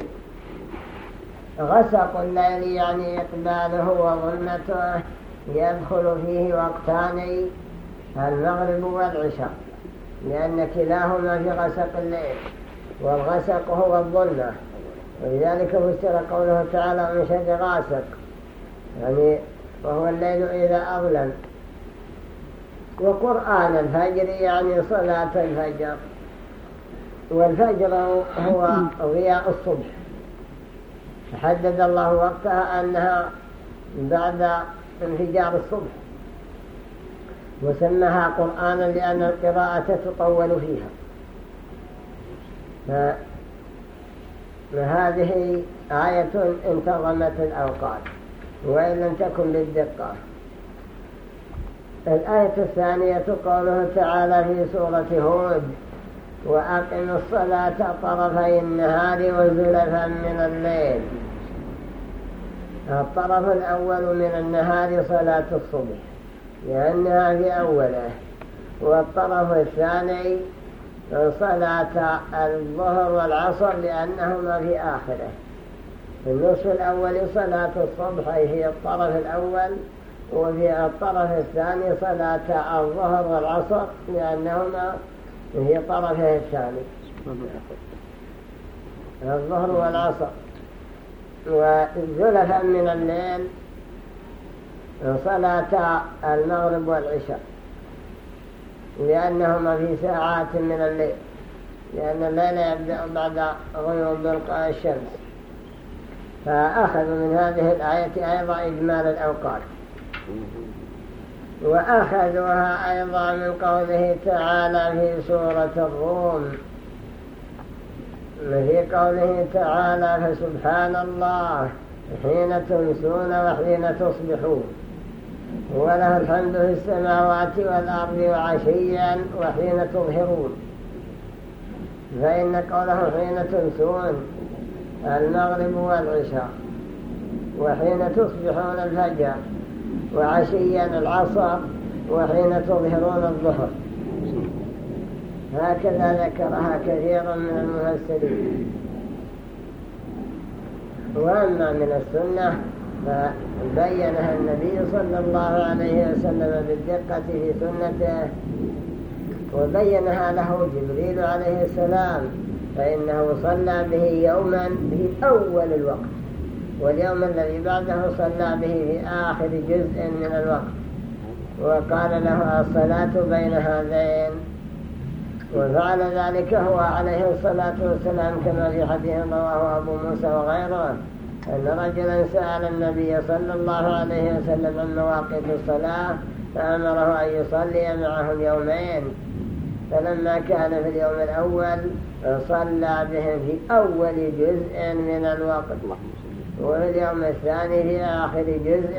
غسق الليل يعني إقباله وظلمته يدخل فيه وقتان المغرب والعشاء لأن كلاهما في غسق الليل والغسق هو الظلمة. ولذلك فسر قوله تعالى من شد غاسق. يعني وهو الليل إذا أظلم. وقرآن الفجر يعني صلاة الفجر. والفجر هو ضياء الصبح. حدد الله وقتها أنها بعد انفجار الصبح. وسماها قرآنا لأن القراءة تطول فيها. فهذه آية انتظمت الأوقات وإن لم تكن بالدقة الآية الثانية قوله تعالى في سورة هود وأقم الصلاة طرفي النهار وزلفا من الليل. الطرف الأول من النهار صلاة الصبح لأنها في أوله. والطرف الثاني صلاة الظهر والعصر لأنهما في آخره. في النصف الأول صلاة الصبح في الطرف الأول. وفي الطرف الثاني صلاة الظهر والعصر لأنهما في طرفه الثاني. الظهر والعصر. وزلفا من الليل صلاة المغرب والعشاء لأنهما في ساعات من الليل لأن الليل يبدأ بعد غيوب الشمس. فأخذوا من هذه الآية أيضا إجمال الأوقات. وأخذوها أيضا من قوله تعالى في سورة الروم. في قوله تعالى فسبحان الله حين تمسون وحين تصبحون. وله الحمد في السماوات والأرض وعشيا وحين تظهرون. فإن قوله حين تمسون المغرب والعشاء وحين تصبحون الفجر. وعشيا العصر وحين تظهرون الظهر. هكذا ذكرها كثير من المفسرين. وأما من السنة فبينها النبي صلى الله عليه وسلم بالدقة في سنته وبينها له جبريل عليه السلام فإنه صلى به يوما في أول الوقت. واليوم الذي بعده صلى به في آخر جزء من الوقت. وقال له الصلاة بين هذين. وفعل ذلك هو عليه الصلاة والسلام كما في حديث رواه أبو موسى وغيره أن رجلا سأل النبي صلى الله عليه وسلم عن مواقف الصلاة فأمره أن يصلي معهم يومين. فلما كان في اليوم الأول صلى بهم في أول جزء من الوقت. وفي اليوم الثاني في آخر جزء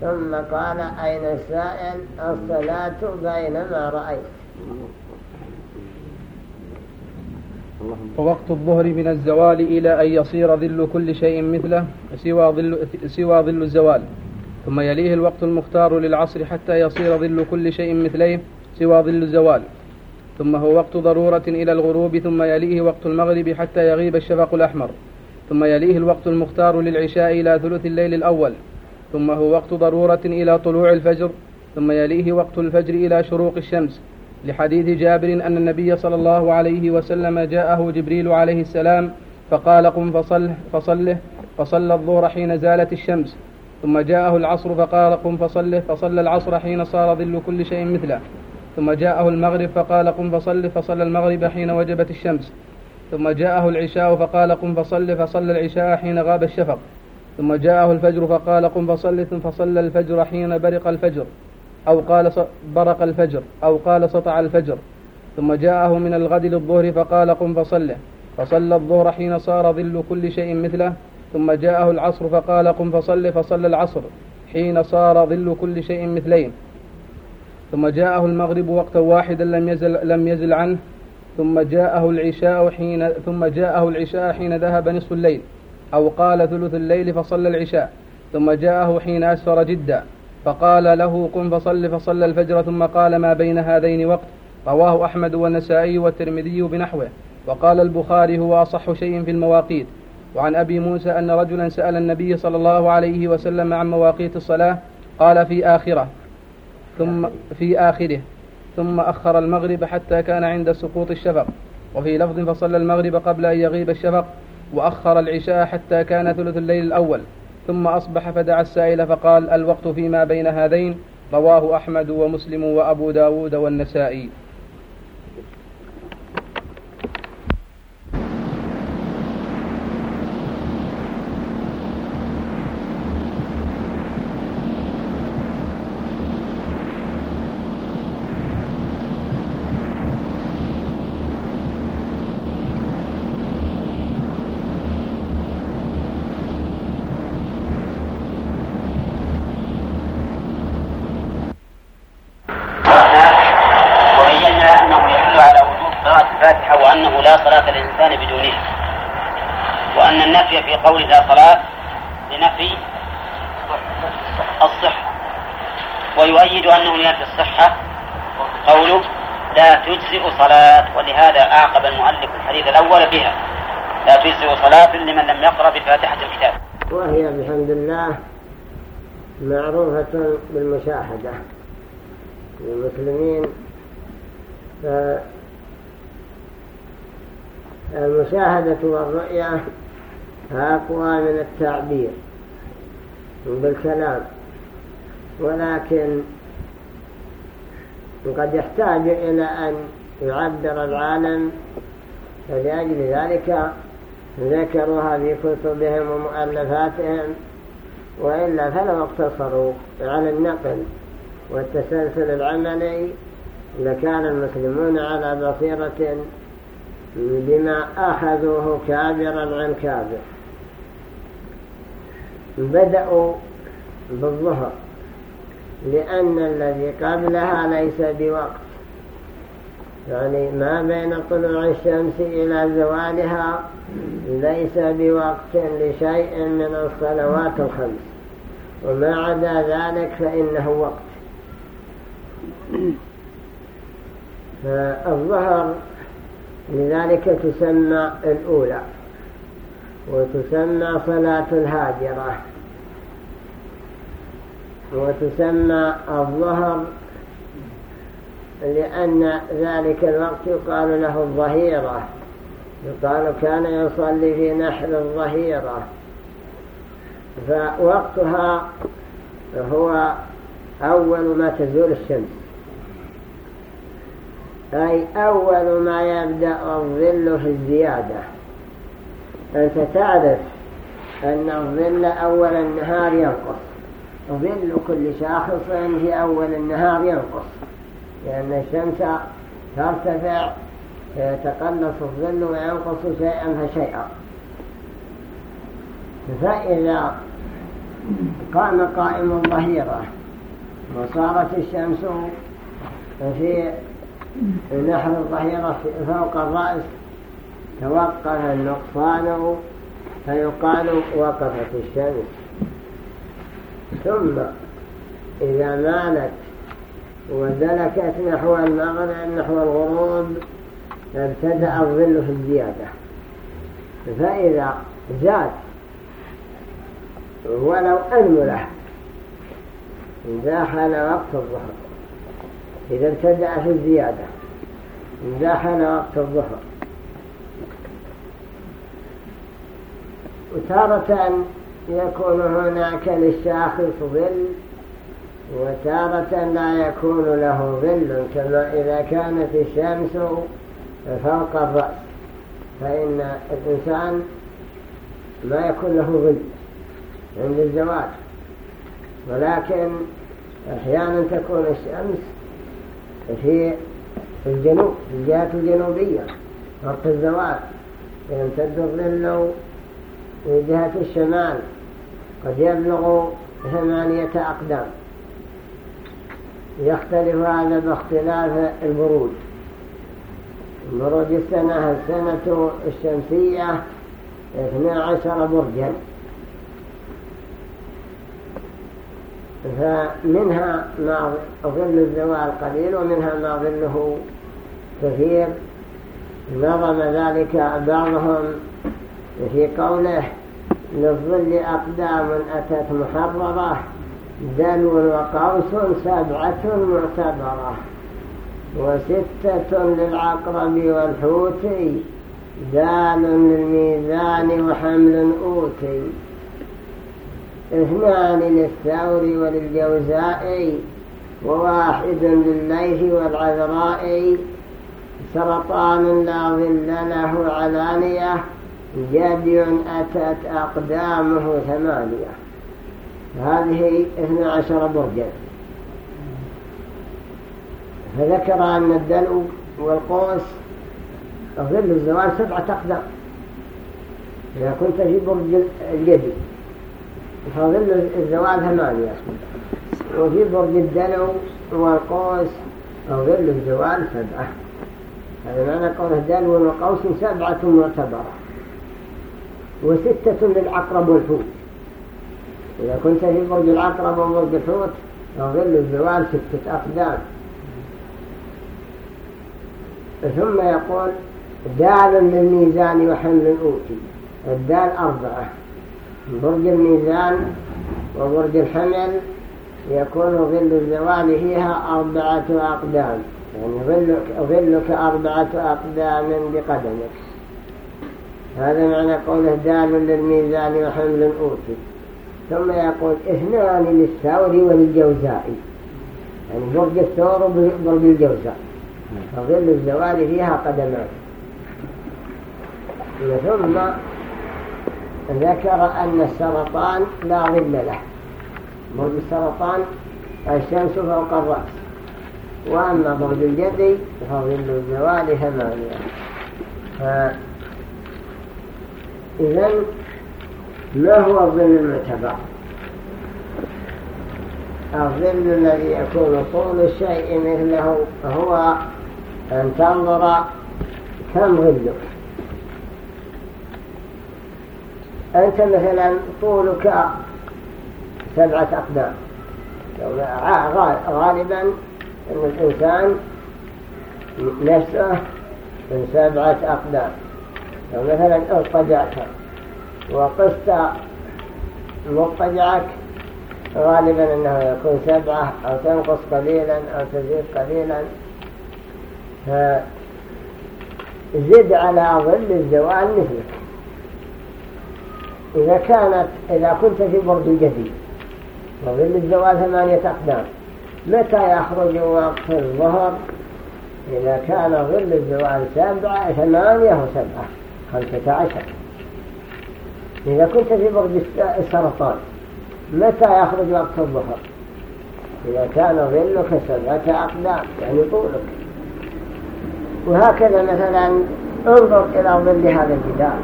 ثم قال أين السائل؟ الصلاة بينما رأيت. ووقت الظهر من الزوال إلى أن يصير ظل كل شيء مثله سوى ظل, سوى ظل الزوال. ثم يليه الوقت المختار للعصر حتى يصير ظل كل شيء مثليه سوى ظل الزوال. ثم هو وقت ضرورة إلى الغروب ثم يليه وقت المغرب حتى يغيب الشفق الأحمر. ثم يليه الوقت المختار للعشاء إلى ثلث الليل الأول ثم هو وقت ضرورة إلى طلوع الفجر ثم يليه وقت الفجر إلى شروق الشمس. لحديث جابر أن النبي صلى الله عليه وسلم جاءه جبريل عليه السلام فقال قم فصله, فصله فصلى الظهر حين زالت الشمس. ثم جاءه العصر فقال قم فصله فصلى العصر حين صار ظل كل شيء مثله. ثم جاءه المغرب فقال قم فصل فصلى المغرب حين وجبت الشمس. ثم جاءه العشاء فقال قم فصل فصلى العشاء حين غاب الشفق. ثم جاءه الفجر فقال قم فصل فصلى الفجر حين برق الفجر أو قال برق الفجر أو قال سطع الفجر. ثم جاءه من الغد للظهر فقال قم فصله فصلى الظهر حين صار ظل كل شيء مثله. ثم جاءه العصر فقال قم فصل فصلى العصر حين صار ظل كل شيء مثلين. ثم جاءه المغرب وقتا واحدا لم يزل لم يزل عنه. ثم جاءه العشاء حين ثم جاءه العشاء حين ذهب نصف الليل أو قال ثلث الليل فصلى العشاء ثم جاءه حين أسفر جدا فقال له قم فصل فصلى الفجر ثم قال ما بين هذين وقت؟ رواه أحمد والنسائي والترمذي بنحوه وقال البخاري هو أصح شيء في المواقيت وعن أبي موسى أن رجلا سأل النبي صلى الله عليه وسلم عن مواقيت الصلاة قال في آخرة ثم في آخره. ثم أخر المغرب حتى كان عند سقوط الشفق. وفي لفظ فصلى المغرب قبل أن يغيب الشفق وأخر العشاء حتى كان ثلث الليل الأول. ثم أصبح فدعا السائل فقال الوقت فيما بين هذين رواه أحمد ومسلم وأبو داود والنسائي وأن النفي في قول لا صلاة لنفي الصحة ويؤيد أنه لنفي الصحة قوله لا تجزئ صلاة ولهذا أعقب المؤلف الحديث الأول بها لا تجزئ صلاة لمن لم يقرأ بفاتحة الكتاب وهي بحمد الله معروفة بالمشاهدة للمسلمين المشاهدة والرؤية أقوى من التعبير بالكلام. ولكن قد يحتاج إلى أن يعبر العالم فلأجل ذلك ذكروها في كتبهم ومؤلفاتهم وإلا فلو اقتصروا على النقل والتسلسل العملي لكان المسلمون على بصيرة بما أخذوه كابرا عن كابر. بدأوا بالظهر لأن الذي قبلها ليس بوقت. يعني ما بين طلوع الشمس إلى زوالها ليس بوقت لشيء من الصلوات الخمس. وما عدا ذلك فإنه وقت. فالظهر لذلك تسمى الأولى وتسمى صلاة الهاجرة وتسمى الظهر لأن ذلك الوقت يقال له الظهيرة يقال كان يصلي في نحر الظهيرة فوقتها هو أول ما تزول الشمس. أي أول ما يبدأ الظل في الزيادة. أنت تعرف أن الظل أول النهار ينقص. ظل كل شاخص في أول النهار ينقص. لأن الشمس ترتفع فيتقلص الظل وينقص شيئا فشيئا. فإذا قام قائم الظهيرة وصارت الشمس في نحر الظهيرة فوق الرأس توقف النقصان فيقال وقفت الشمس ثم إذا مالت ودلكت نحو المغرب نحو الغروب ابتدأ الظل في الزيادة. فإذا زاد ولو أنملة دخل وقت الظهر. إذا ابتدأ في الزيادة دخل وقت الظهر. وتارة يكون هناك للشاخص ظل وتارة لا يكون له ظل كما إذا كانت الشمس فوق الرأس. فإن الإنسان ما يكون له ظل عند الزواج ولكن أحيانا تكون الشمس في الجنوب في الجهة الجنوبية وقت الزواج يمتد الظل في جهة الشمال قد يبلغ ثمانية أقدام يختلف هذا باختلاف البروج بروج السنة السنة الشمسية 12 برجا فمنها ما ظل الزوال قليل ومنها ما ظله كثير. نظم ذلك بعضهم في قوله للظل أقدام أتت محررة دلو وقوس سبعة معتبرة وستة للعقرب والحوت دال للميزان وحمل أوتي. اثنان للثور وللجوزاء وواحد للليث والعذراء سرطان لا ظل له علانية جدي أتت أقدامه ثمانية. هذه اثنى عشر برجا. فذكر أن الدلو والقوس ظل الزوال سبعة أقدام. إذا كنت في برج الجدي. فظل الزوال ثمانية وفي برج الدلو والقوس ظل الزوال سبعة. هذا معنى قوله دلو وقوس سبعة معتبرة. وستة للعقرب والحوت. إذا كنت في برج العقرب وبرج الحوت ظل الزوال ستة أقدام. ثم يقول دال للميزان وحمل أوتي الدال أربعة. برج الميزان وبرج الحمل يكون ظل الزوال فيها أربعة أقدام. يعني ظلك, ظلك أربعة أقدام بقدمك. هذا معنى قوله دال للميزان وحمل أوتي. ثم يقول اثنان للثور وللجوزاء. يعني برج الثور وبرج الجوزاء. فظل الزوال فيها قدمان ثم ذكر أن السرطان لا ظل له. برج السرطان الشمس فوق الرأس. وأما برج الجدي فظل الزوال ثمانية إذن ما هو الظل المعتبر؟ الظل الذي يكون طول الشيء مثله هو أن تنظر كم ظلك أنت مثلا طولك سبعة أقدام. غالبا أن الإنسان نفسه من سبعة أقدام. لو مثلا اضطجعت وقست مضطجعك غالبا أنه يكون سبعة أو تنقص قليلا أو تزيد قليلا. فزد على ظل الزوال مثلك. إذا كانت إذا كنت في برد جديد وظل الزوال ثمانية أقدام متى يخرج وقت الظهر؟ إذا كان ظل الزوال سبعة ثمانية وسبعة خمسة عشر. إذا كنت في برد السرطان متى يخرج وقت الظهر؟ إذا كان ظلك سبعة أقدام يعني طولك. وهكذا مثلا انظر إلى ظل هذا الجدار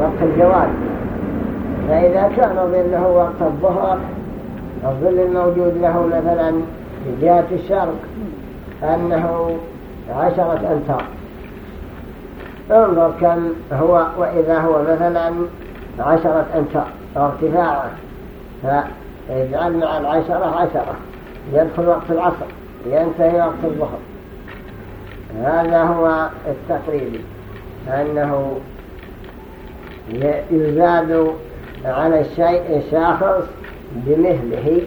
وقت الزوال فإذا كان ظله وقت الظهر الظل الموجود له مثلا في جهة الشرق أنه عشرة أمتار. انظر كم هو وإذا هو مثلا عشرة أمتار. ارتفاعه فاجعل مع العشرة عشرة. يدخل وقت العصر ينتهي وقت الظهر. هذا هو التقريبي أنه يزاد على الشيء الشاخص بمثله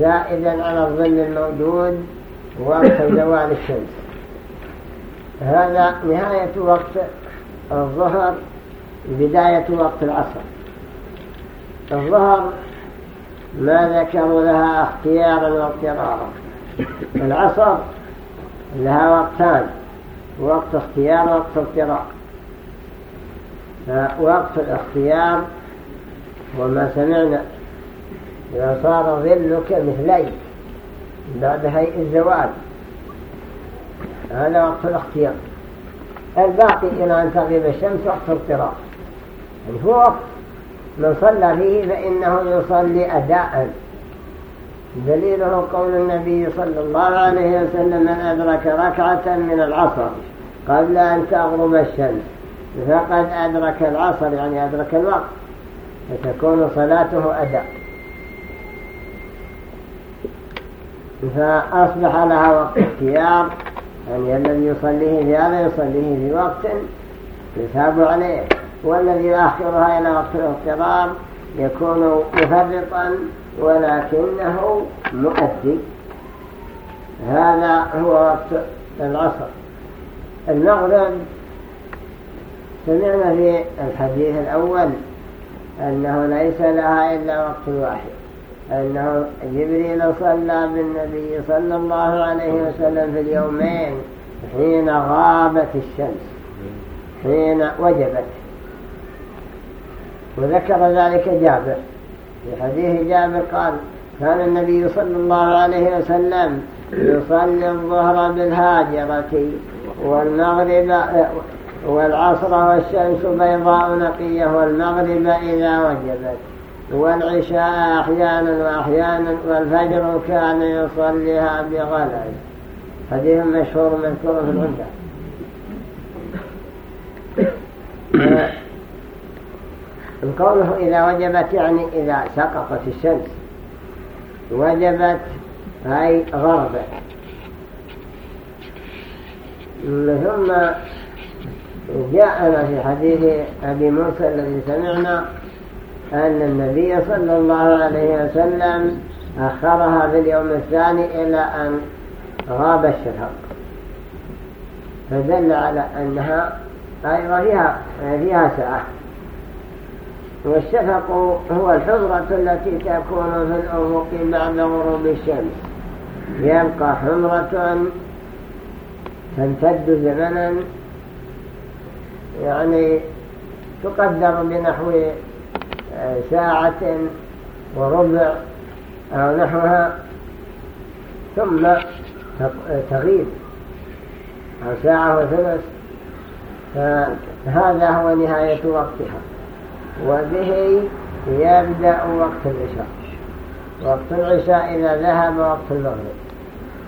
زائدا على الظل الموجود وقت زوال الشمس. هذا نهاية وقت الظهر بداية وقت العصر. الظهر ما ذكروا لها اختيارا واضطرارا. العصر لها وقتان وقت اختيار وقت اضطرار. فوقت الاختيار وما سمعنا. إذا صار ظلك مثلي. بعد هيئ الزواج هذا وقت الاختيار. الباقي إلى أن تغيب الشمس وقت اضطرار يعني هو وقت من صلى فيه فإنه يصلي أداء. دليله قول النبي صلى الله عليه وسلم من أدرك ركعة من العصر قبل أن تغرب الشمس. فقد أدرك العصر يعني أدرك الوقت. فتكون صلاته أداء. فأصبح لها وقت اختيار يعني الذي يصليه في هذا يصليه في وقت يثاب عليه والذي يؤخرها إلى وقت الاضطرار يكون مفرطا ولكنه مؤدي. هذا هو وقت العصر. المغرب سمعنا في الحديث الأول أنه ليس لها إلا وقت واحد. أنه جبريل صلى بالنبي صلى الله عليه وسلم في اليومين حين غابت الشمس حين وجبت. وذكر ذلك جابر. في حديث جابر قال كان النبي صلى الله عليه وسلم يصلي الظهر بالهاجرة والمغرب والعصر والشمس بيضاء نقية والمغرب إذا وجبت والعشاء أحيانا وأحيانا والفجر كان يصليها بغلس حديث مشهور مذكور في العمدة قوله إذا وجبت يعني إذا سقطت الشمس. وجبت أي غربت. ثم جاءنا في حديث أبي موسى الذي سمعنا أن النبي صلى الله عليه وسلم أخرها في اليوم الثاني إلى أن غاب الشفق فدل على أنها أيضا فيها, فيها ساعة. والشفق هو الحمرة التي تكون في الأفق بعد غروب الشمس. يبقى حمرة تمتد زمنا يعني تقدر بنحو آه، ساعة وربع أو نحوها ثم تغيب أو ساعة وثلث. فهذا هو نهاية وقتها. وبه يبدأ وقت العشاء. وقت العشاء إذا ذهب وقت المغرب.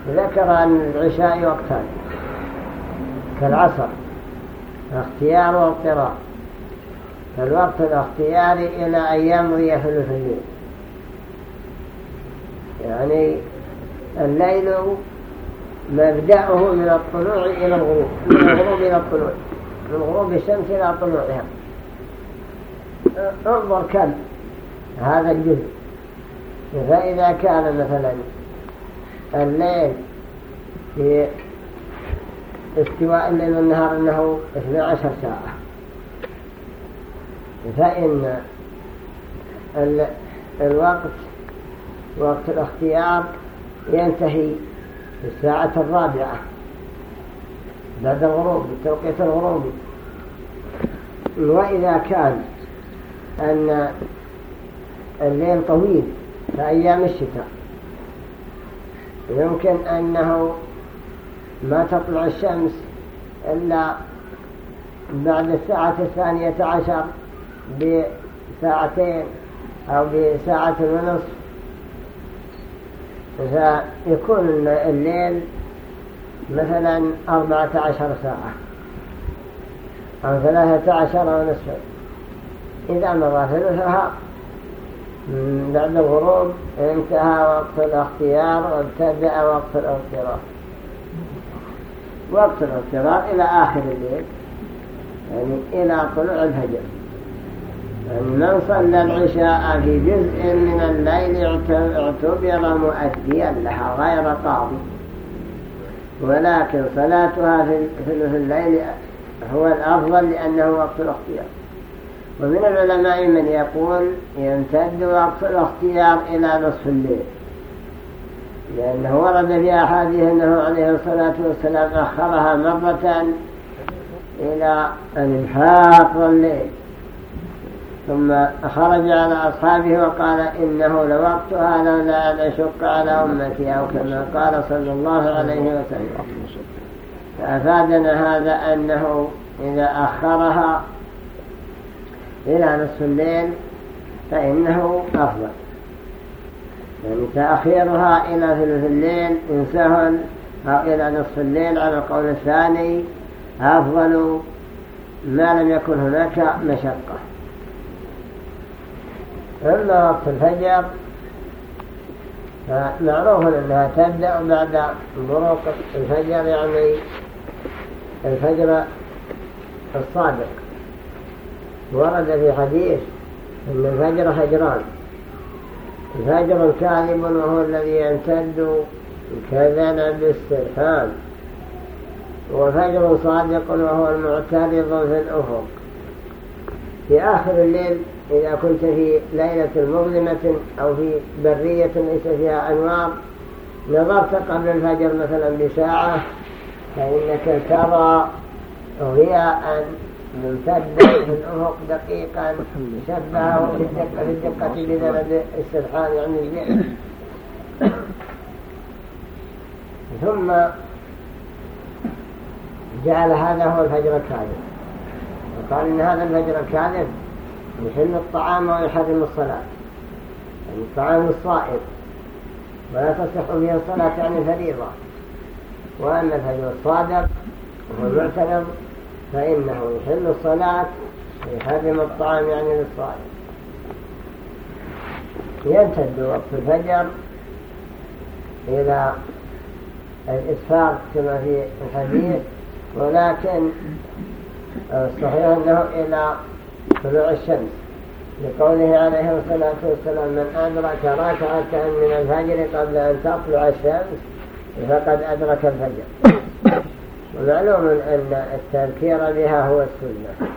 ذكر أن العشاء وقتان. كالعصر. اختيار واضطرار فالوقت الاختياري إلى أن يمضي الليل. يعني الليل مبدأه من الطلوع إلى الغروب من الغروب إلى الطلوع. من غروب الشمس إلى طلوعها. انظر كم هذا الجزء. فإذا كان مثلا الليل في استواء الليل والنهار أنه 12 ساعة. فإن الوقت وقت الاختيار ينتهي في الساعة الرابعة بعد الغروب بالتوقيت الغروبي وإذا كان أن الليل طويل في أيام الشتاء يمكن أنه ما تطلع الشمس إلا بعد الساعة الثانية عشر بساعتين أو بساعة ونصف. فيكون الليل مثلا أربعة عشر ساعة أو ثلاثة عشر ونصف. إذا مضى ثلثها بعد الغروب انتهى وقت الاختيار وابتدأ وقت الاضطرار وقت الاضطرار إلى آخر الليل. يعني إلى طلوع الفجر. يعني من صلى العشاء في جزء من الليل اعتبر مؤديا لها غير قاضي. ولكن صلاتها في ثلث الليل هو الأفضل لأنه وقت الاختيار. ومن العلماء من يقول يمتد وقت الاختيار إلى نصف الليل. لأنه ورد في أحاديث أنه عليه الصلاة والسلام أخرها مرة إلى انحاط الليل ثم خرج على أصحابه وقال إنه لوقتها لولا أن أشق على أمتي أو كما قال صلى الله عليه وسلم. فأفادنا هذا أنه إذا أخرها إلى نصف الليل فإنه أفضل. تأخيرها إلى ثلث الليل إن سهل أو إلى نصف الليل على القول الثاني أفضل ما لم يكن هناك مشقة. أما وقت الفجر فمعروف أنها تبدأ بعد بروق الفجر يعني الفجر الصادق. ورد في حديث أن الفجر فجران الفجر كاذب وهو الذي يمتد كذنب السرحان وفجر صادق وهو المعترض في الأفق. في آخر الليل إذا كنت في ليلة مظلمة أو في برية ليس فيها أنوار نظرت قبل الفجر مثلا بساعة فإنك ترى غياء ممتدا في الأفق دقيقا شبهه بالدقة بذنب السرحان يعني الجئر ثم جعل هذا هو الفجر الكاذب. وقال إن هذا الفجر الكاذب يحل الطعام ويحرم الصلاة. يعني الطعام الصائب ولا تصح فيه الصلاة يعني الفريضة. وأما الفجر الصادق وهو المعترض فإنه يحل الصلاة يحرم الطعام يعني للصائم. يمتد وقت الفجر إلى الإسفار كما في الحديث ولكن الصحيح له إلى طلوع الشمس. لقوله عليه الصلاة والسلام من أدرك ركعة من الفجر قبل أن تطلع الشمس فقد أدرك الفجر. ومعلوم أن التذكير بها هو السنة.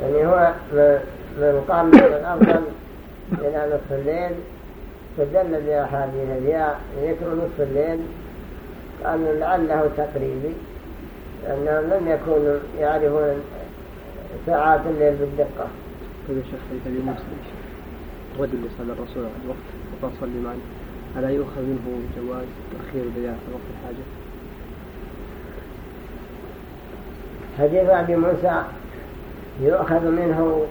يعني هو من قام من الأفضل إلى نصف الليل فدل بأحاديث فيها ذكر نصف الليل قالوا لعله تقريبي لأنهم لم يكونوا يعرفون ساعات الليل بالدقة. هذا شيخ حديث مسلم الرجل يسأل الرسول عن الوقت وقال صلي معي. ألا يؤخذ منه جواز تأخير البيان في وقت الحاجة؟ حديث أبي موسى يؤخذ منه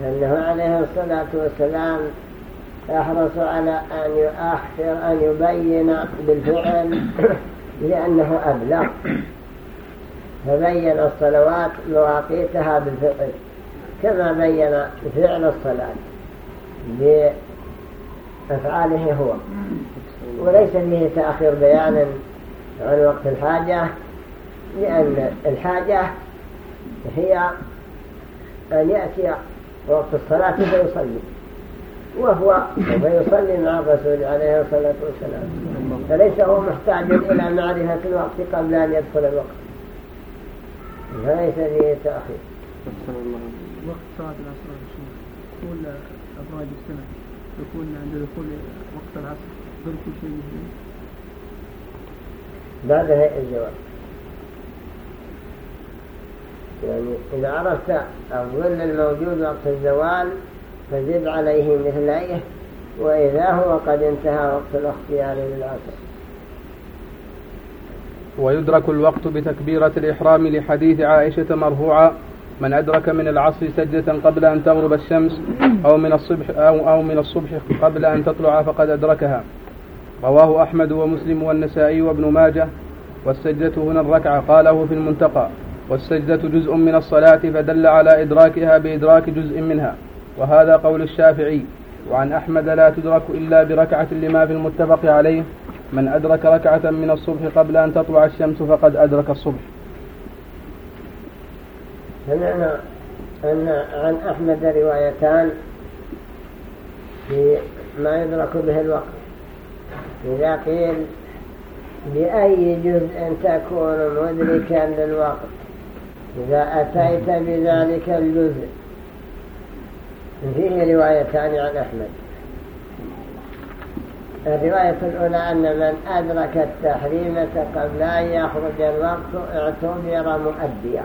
أنه عليه الصلاة والسلام يحرص على أن يؤخر أن يبين بالفعل لأنه أبلغ؟ فبين الصلوات مواقيتها بالفعل كما بين فعل الصلاة. بأفعاله هو. وليس فيه تأخير بيان عن وقت الحاجة لأن الحاجة هي أن يأتي وقت الصلاة فيصلي. وهو فيصلي مع الرسول عليه الصلاة والسلام. فليس هو محتاج إلى معرفة الوقت قبل أن يدخل الوقت. فليس فيه تأخير وقت صلاة العصر كل أبراج السنة يكون عند دخول وقت العصر. ظل كل شيء بعد هيئة الجواب. يعني إذا عرفت الظل الموجود وقت الزوال فزد عليه مثليه وإذا هو قد انتهى وقت الاختيار للعصر. ويدرك الوقت بتكبيرة الإحرام لحديث عائشة مرفوعا من أدرك من العصر سجدة قبل أن تغرب الشمس أو من الصبح أو, أو من الصبح قبل أن تطلع فقد أدركها. رواه أحمد ومسلم والنسائي وابن ماجه. والسجدة هنا الركعة قاله في المنتقى. والسجدة جزء من الصلاة فدل على إدراكها بإدراك جزء منها. وهذا قول الشافعي. وعن أحمد لا تدرك إلا بركعة لما في المتفق عليه. من أدرك ركعة من الصبح قبل أن تطلع الشمس فقد أدرك الصبح. سمعنا أن عن أحمد روايتان في ما يدرك به الوقت. إذا قيل بأي جزء تكون مدركا للوقت؟ إذا أتيت بذلك الجزء. فيه روايتان عن أحمد. الرواية الأولى أن من أدرك التحريمة قبل أن يخرج الوقت اعتبر مؤديا.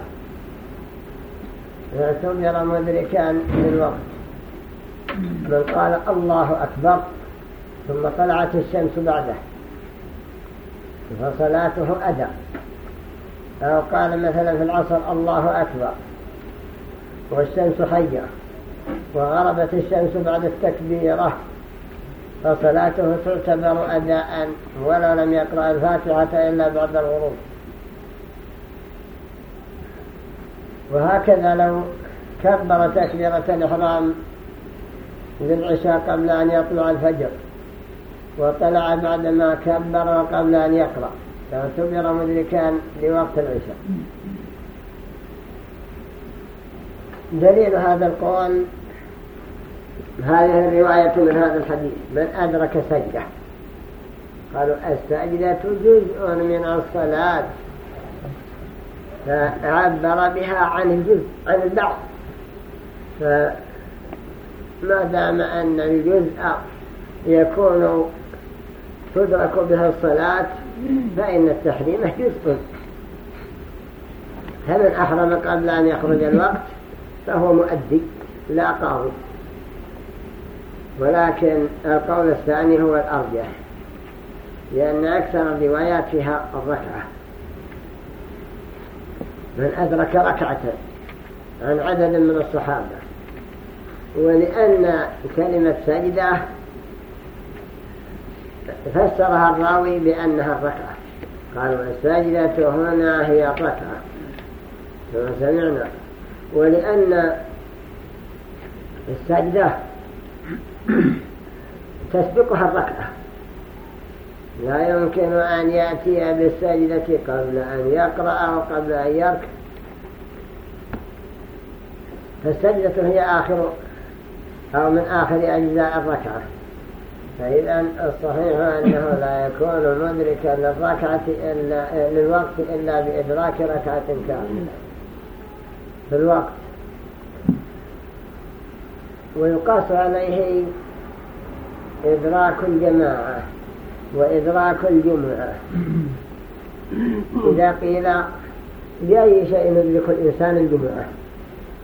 اعتبر مدركا للوقت من قال الله أكبر ثم طلعت الشمس بعده. فصلاته أدى. أو قال مثلا في العصر الله أكبر والشمس حية وغربت الشمس بعد التكبيرة فصلاته تعتبر أداء ولو لم يقرأ الفاتحة إلا بعد الغروب. وهكذا لو كبر تكبيرة الإحرام للعشاء قبل أن يطلع الفجر وطلع بعدما كبر وقبل أن يقرأ فاعتبر مدركا لوقت العشاء. دليل هذا القول هذه الرواية من هذا الحديث من أدرك سجدة. قالوا السجدة جزء من الصلاة. فعبر بها عن الجزء عن البعض. فما دام أن الجزء يكون تدرك بها الصلاة فإن التحريم جزء. فمن أحرم قبل أن يخرج الوقت؟ فهو مؤدي لا قاضي. ولكن القول الثاني هو الأرجح لأن أكثر الروايات فيها الركعة من أدرك ركعة. عن عدد من الصحابة. ولأن كلمة سجدة فسرها الراوي بأنها الركعة. قالوا السجدة هنا هي الركعة. كما سمعنا. ولأن السجدة تسبقها الركعة. لا يمكن أن يأتي بالسجدة قبل أن يقرأ أو قبل أن يركع. فالسجدة هي آخر أو من آخر أجزاء الركعة. فإذا الصحيح أنه لا يكون مدركا للركعة إلا للوقت إلا بإدراك ركعة كاملة. في الوقت. ويقاس عليه إدراك الجماعة. وإدراك الجمعة. إذا قيل بأي شيء يدرك الإنسان الجمعة؟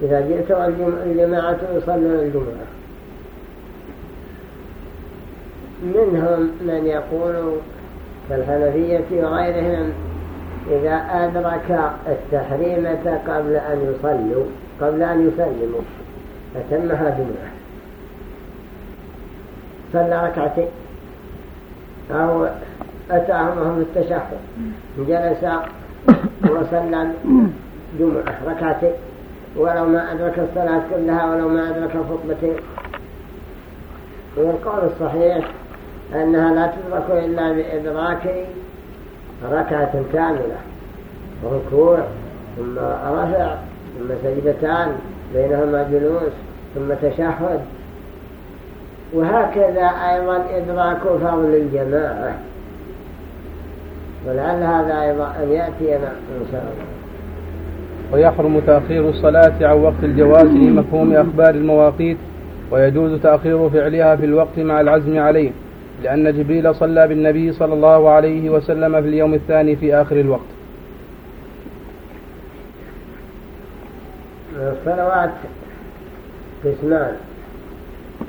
إذا جئت والجماعة يصلون الجمعة. منهم من يقول كالحنفية وغيرهم إذا أدرك التحريمة قبل أن يصلوا قبل أن يسلموا فتمها جمعة. صلى ركعتين. أو أتاهم وهم التشهد. جلس وصلى جمعة ركعتين ولو ما أدرك الصلاة كلها ولو ما أدرك الخطبتين والقول الصحيح أنها لا تدرك إلا بإدراك ركعة كاملة. ركوع ثم رفع ثم سجدتان بينهما جلوس ثم تشهد. وهكذا أيضا إدراك فضل الجماعة. ولعل هذا أيضا أن يأتينا إن شاء الله. ويحرم تأخير الصلاة عن وقت الجواز لمفهوم أخبار المواقيت ويجوز تأخير فعلها في الوقت مع العزم عليه لأن جبريل صلى بالنبي صلى الله عليه وسلم في اليوم الثاني في آخر الوقت. الصلوات قسمان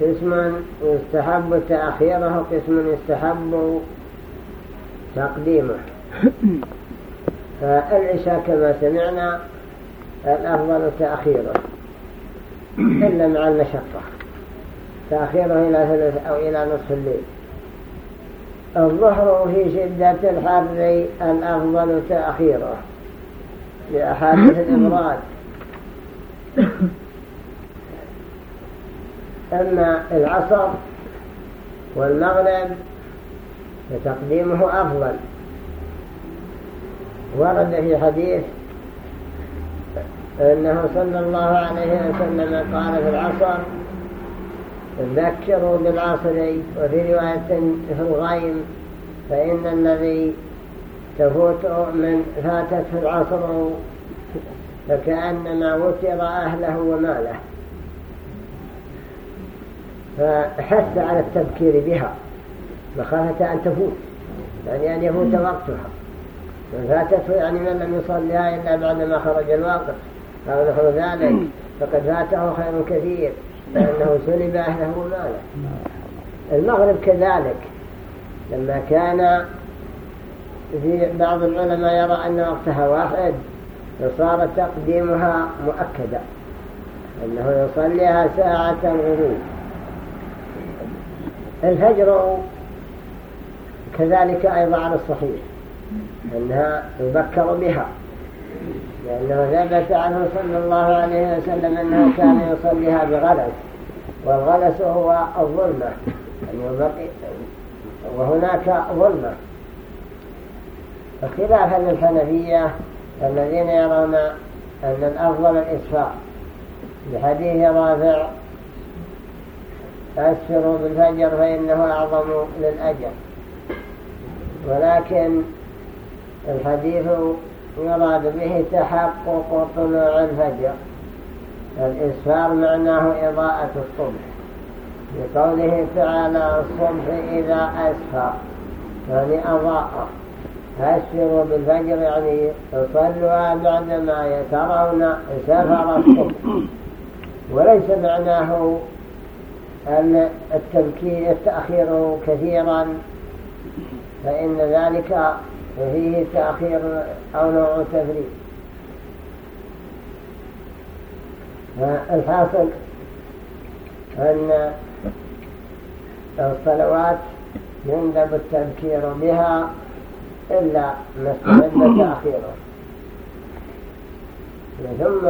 قسم يستحب تأخيره قسم يستحب تقديمه. فالعشاء كما سمعنا الأفضل تأخيره إلا مع المشقة. تأخيره إلى ثلث أو إلى نصف الليل. الظهر في شدة الحر الأفضل تأخيره لأحاديث الإبراد. أما العصر والمغرب فتقديمه أفضل. ورد في حديث أنه صلى الله عليه وسلم قال في العصر ذكروا بالعصر وفي رواية في الغيم فإن الذي تفوت من فاتته العصر فكأنما وتر أهله وماله. فحث على التذكير بها مخافة أن تفوت يعني أن يفوت وقتها. من فاتته يعني من لم يصليها إلا بعدما خرج الوقت أو نحو ذلك. فقد فاته خير كثير لأنه سلب أهله وماله المغرب كذلك. لما كان في بعض العلماء يرى أن وقتها واحد فصار تقديمها مؤكدا أنه يصليها ساعة الغروب الفجر كذلك أيضا على الصحيح أنها يذكر بها لأنه ثبت عنه صلى الله عليه وسلم أنه كان يصليها بغلس والغلس هو الظلمة وهناك ظلمة. خلافا للحنفية الذين يرون أن الأفضل الإسفاء بحديث رافع أسفروا بالفجر فإنه أعظم للأجر. ولكن الحديث يراد به تحقق طلوع الفجر. الإسفار معناه إضاءة الصبح. لقوله تعالى الصبح إذا أسفر يعني أضاء. أسفروا بالفجر يعني صلوا بعدما يترون سفر الصبح. وليس معناه التبكير التأخير كثيرا فإن ذلك فيه تأخير أو نوع تفريق. الحاصل أن الصلوات يندب التذكير بها إلا ما تأخيره. ثم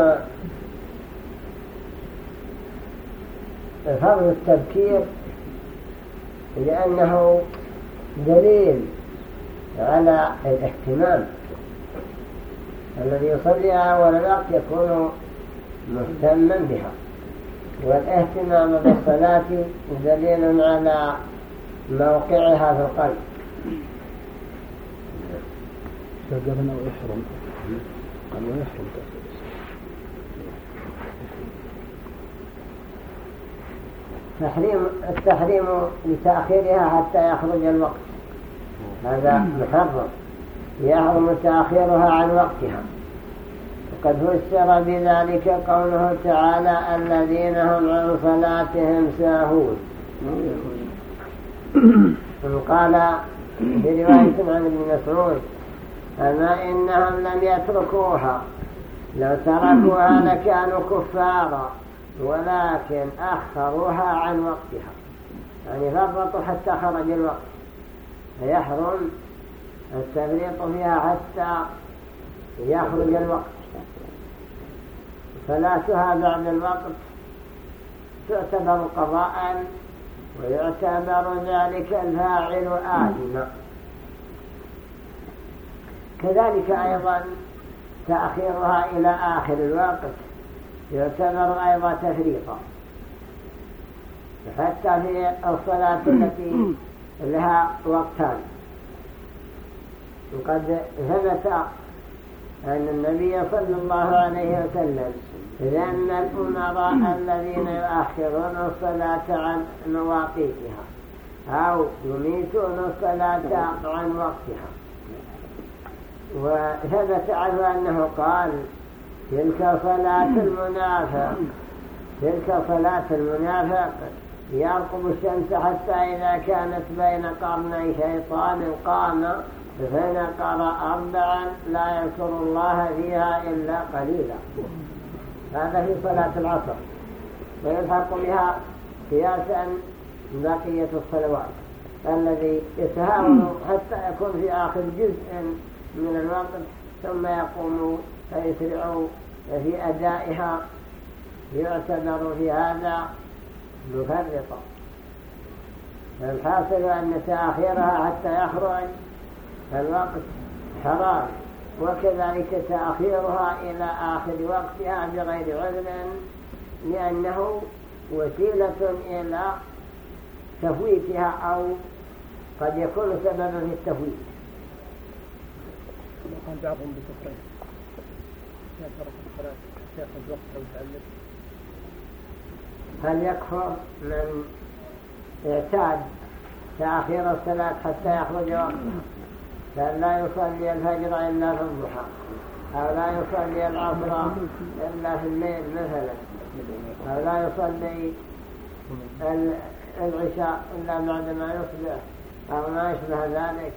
فرض التبكير لأنه دليل على الاهتمام الذي يصلي أول الوقت يكون مهتما بها. والاهتمام بالصلاة دليل على موقعها في القلب. قال انه يحرم قال تحريم التحريم لتأخيرها حتى يخرج الوقت. هذا محرم يحرم تأخيرها عن وقتها. وقد فسر بذلك قوله تعالى الذين هم عن صلاتهم ساهون. قال في رواية عن ابن مسعود أما إنهم لم يتركوها. لو تركوها لكانوا كفارا. ولكن أخروها عن وقتها. يعني فرطوا حتى خرج الوقت. فيحرم التفريط فيها حتى يخرج الوقت. صلاتها بعد الوقت تعتبر قضاء ويعتبر ذلك الفاعل آثما كذلك أيضا تأخيرها إلى آخر الوقت. يعتبر أيضا تفريطا. حتى في الصلاة التي لها وقتان. وقد ثبت أن النبي صلى الله عليه وسلم لأن الأمراء الذين يؤخرون الصلاة عن مواقيتها أو يميتون الصلاة عن وقتها. وثبت عنه أنه قال تلك صلاة المنافق. تلك صلاة المنافق. يرقب الشمس حتى إذا كانت بين قرني شيطان قام فنقر أربعا لا يذكر الله فيها إلا قليلا. هذا في صلاة العصر. ويلحق بها قياسا بقية الصلوات. الذي يتهاون حتى يكون في آخر جزء من الوقت ثم يقوم فيسرع في أدائها يعتبر في هذا مفرطا فالحاصل أن تأخيرها حتى يخرج الوقت حرام وكذلك تأخيرها إلى آخر وقتها بغير عذر لأنه وسيلة إلى تفويتها أو قد يكون سببا في التفويت. هل يكفر من اعتاد تأخير الصلاة حتى يخرج وقتها بل لا يصلي الفجر إلا في الضحى أو لا يصلي العصر إلا في الليل مثلا أو لا يصلي العشاء إلا بعدما يصبح أو ما يشبه ذلك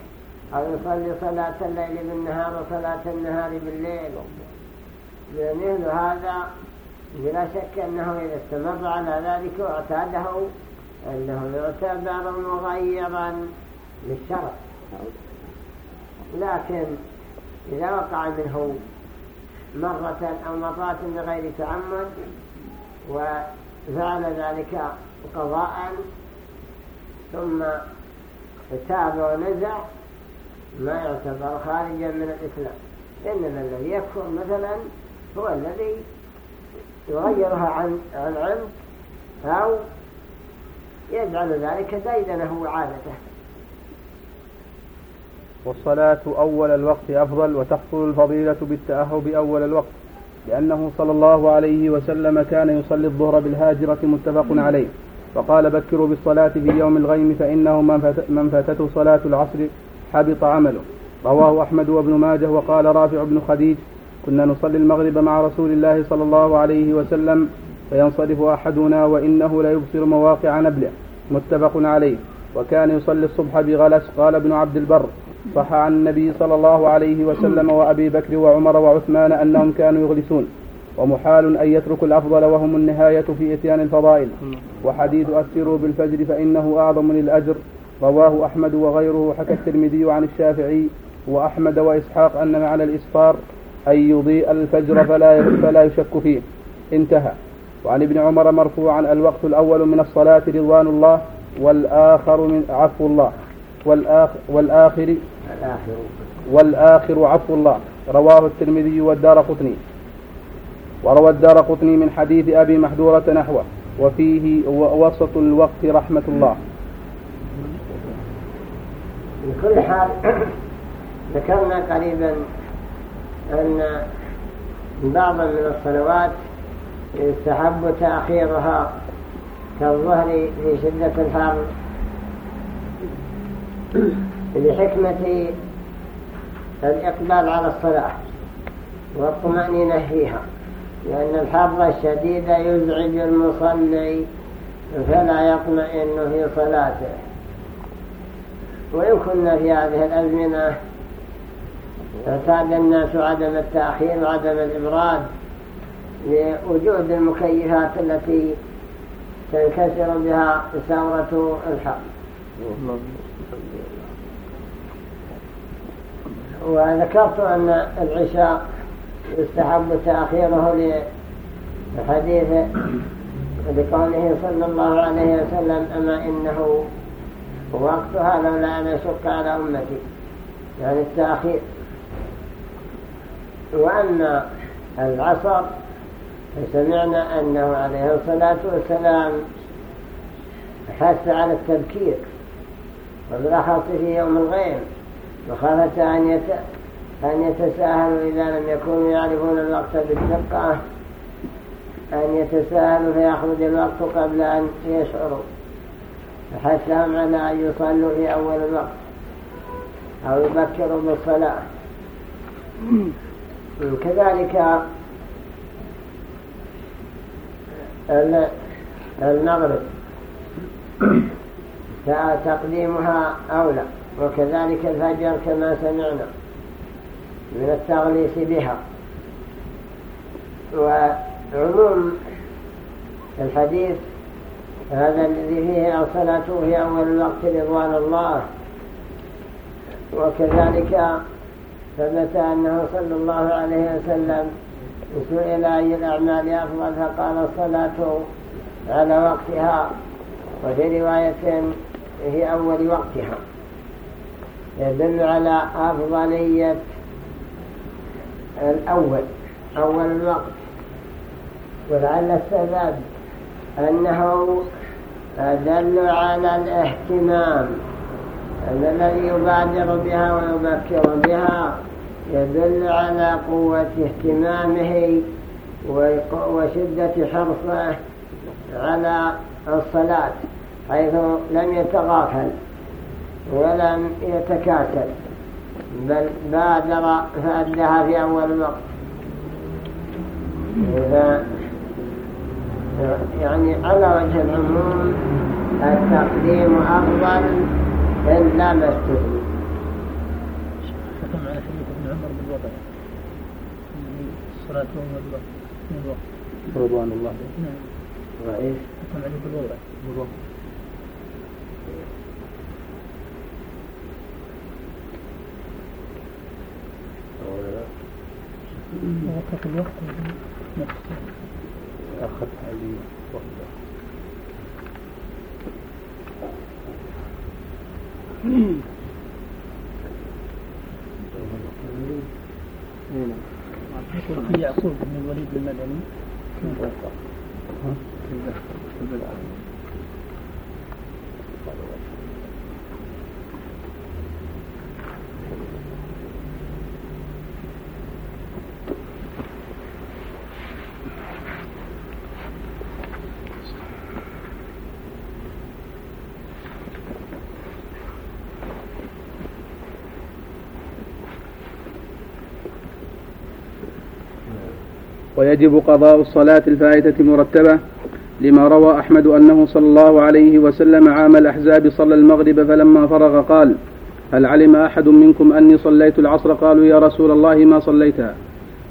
أو يصلي صلاة الليل بالنهار وصلاة النهار بالليل. مثل هذا بلا شك أنه إذا استمر على ذلك واعتاده أنه يعتبر مغيرا للشرع. لكن إذا وقع منه مرة أو مرات بغير تعمد وفعل ذلك قضاء ثم تاب ونزع ما يعتبر خارجا من الإسلام. إنما الذي يكفر مثلا هو الذي يغيرها عن عن أو يجعل ذلك ديدنه وعادته. والصلاة أول الوقت أفضل وتحصل الفضيلة بالتأهب أول الوقت لأنه صلى الله عليه وسلم كان يصلي الظهر بالهاجرة متفق عليه. وقال بكروا بالصلاة في يوم الغيم فإنه من فاتته صلاة العصر حبط عمله. رواه أحمد وابن ماجه وقال رافع بن خديج كنا نصلي المغرب مع رسول الله صلى الله عليه وسلم فينصرف أحدنا وإنه ليبصر مواقع نبله متفق عليه. وكان يصلي الصبح بغلس قال ابن عبد البر. صح عن النبي صلى الله عليه وسلم وأبي بكر وعمر وعثمان أنهم كانوا يغلسون. ومحال أن يتركوا الأفضل وهم النهاية في إتيان الفضائل. وحديث أسروا بالفجر فإنه أعظم للأجر. رواه أحمد وغيره حكى الترمذي عن الشافعي وأحمد وإسحاق أن معنى الإسفار أن يضيء الفجر فلا فلا يشك فيه. انتهى. وعن ابن عمر مرفوعا الوقت الأول من الصلاة رضوان الله والآخر من عفو الله. والآخر, والآخر والآخر عفو الله. رواه الترمذي والدار قطني. وروى الدار قطني من حديث أبي محذورة نحوه. وفيه وسط الوقت رحمة الله. بكل حال ذكرنا قريبا أن بعضا من الصلوات يستحب تأخيرها كالظهر في شدة الحر لحكمة الإقبال على الصلاة والطمأنينة فيها لأن الحر الشديد يزعج المصلي فلا يطمئن في صلاته. وإن كنا في هذه الأزمنة اعتاد الناس عدم التأخير وعدم الإبراد لوجود المكيفات التي تنكسر بها ثورة الحر وذكرت أن العشاء يستحب تأخيره لحديث لقوله صلى الله عليه وسلم أما إنه وقتها لولا أن أشق على أمتي. يعني التأخير وأن العصر فسمعنا أنه عليه الصلاة والسلام حث على التبكير وبالأخص في يوم الغيم وخافة أن, يت... أن يتساهلوا إذا لم يكونوا يعرفون الوقت بالدقة أن يتساهلوا فيأخذ الوقت قبل أن يشعروا فحثهم على أن يصلوا في أول الوقت أو يبكروا بالصلاة. كذلك المغرب. تقديمها أولى. وكذلك الفجر كما سمعنا من التغليس بها. وعموم الحديث هذا الذي فيه الصلاة في أول الوقت رضوان الله. وكذلك ثبت أنه صلى الله عليه وسلم سئل أي الأعمال أفضل فقال الصلاة على وقتها وفي رواية هي أول وقتها. يدل على أفضلية الأول أول الوقت. ولعل السبب أنه أدل على الاهتمام. الذي يبادر بها ويبكر بها يدل على قوة اهتمامه وشدة حرصه على الصلاة حيث لم يتغافل ولم يتكاسل بل بادر فأدها في أول الوقت. يعني على وجه العموم التقديم أفضل إلا ما استثني حكم على حديث ابن عمر بالوضع. الصلاة من الوقت. رضوان الله. نعم. رئيس حكم عليه بالوضع. بالوقت وقت الوقت. نفسه أخذ هذه وقت. يعقوب بن الوليد المدني ويجب قضاء الصلاة الفائتة مرتبة لما روى أحمد أنه صلى الله عليه وسلم عام الأحزاب صلى المغرب فلما فرغ قال هل علم أحد منكم أني صليت العصر؟ قالوا يا رسول الله ما صليتها.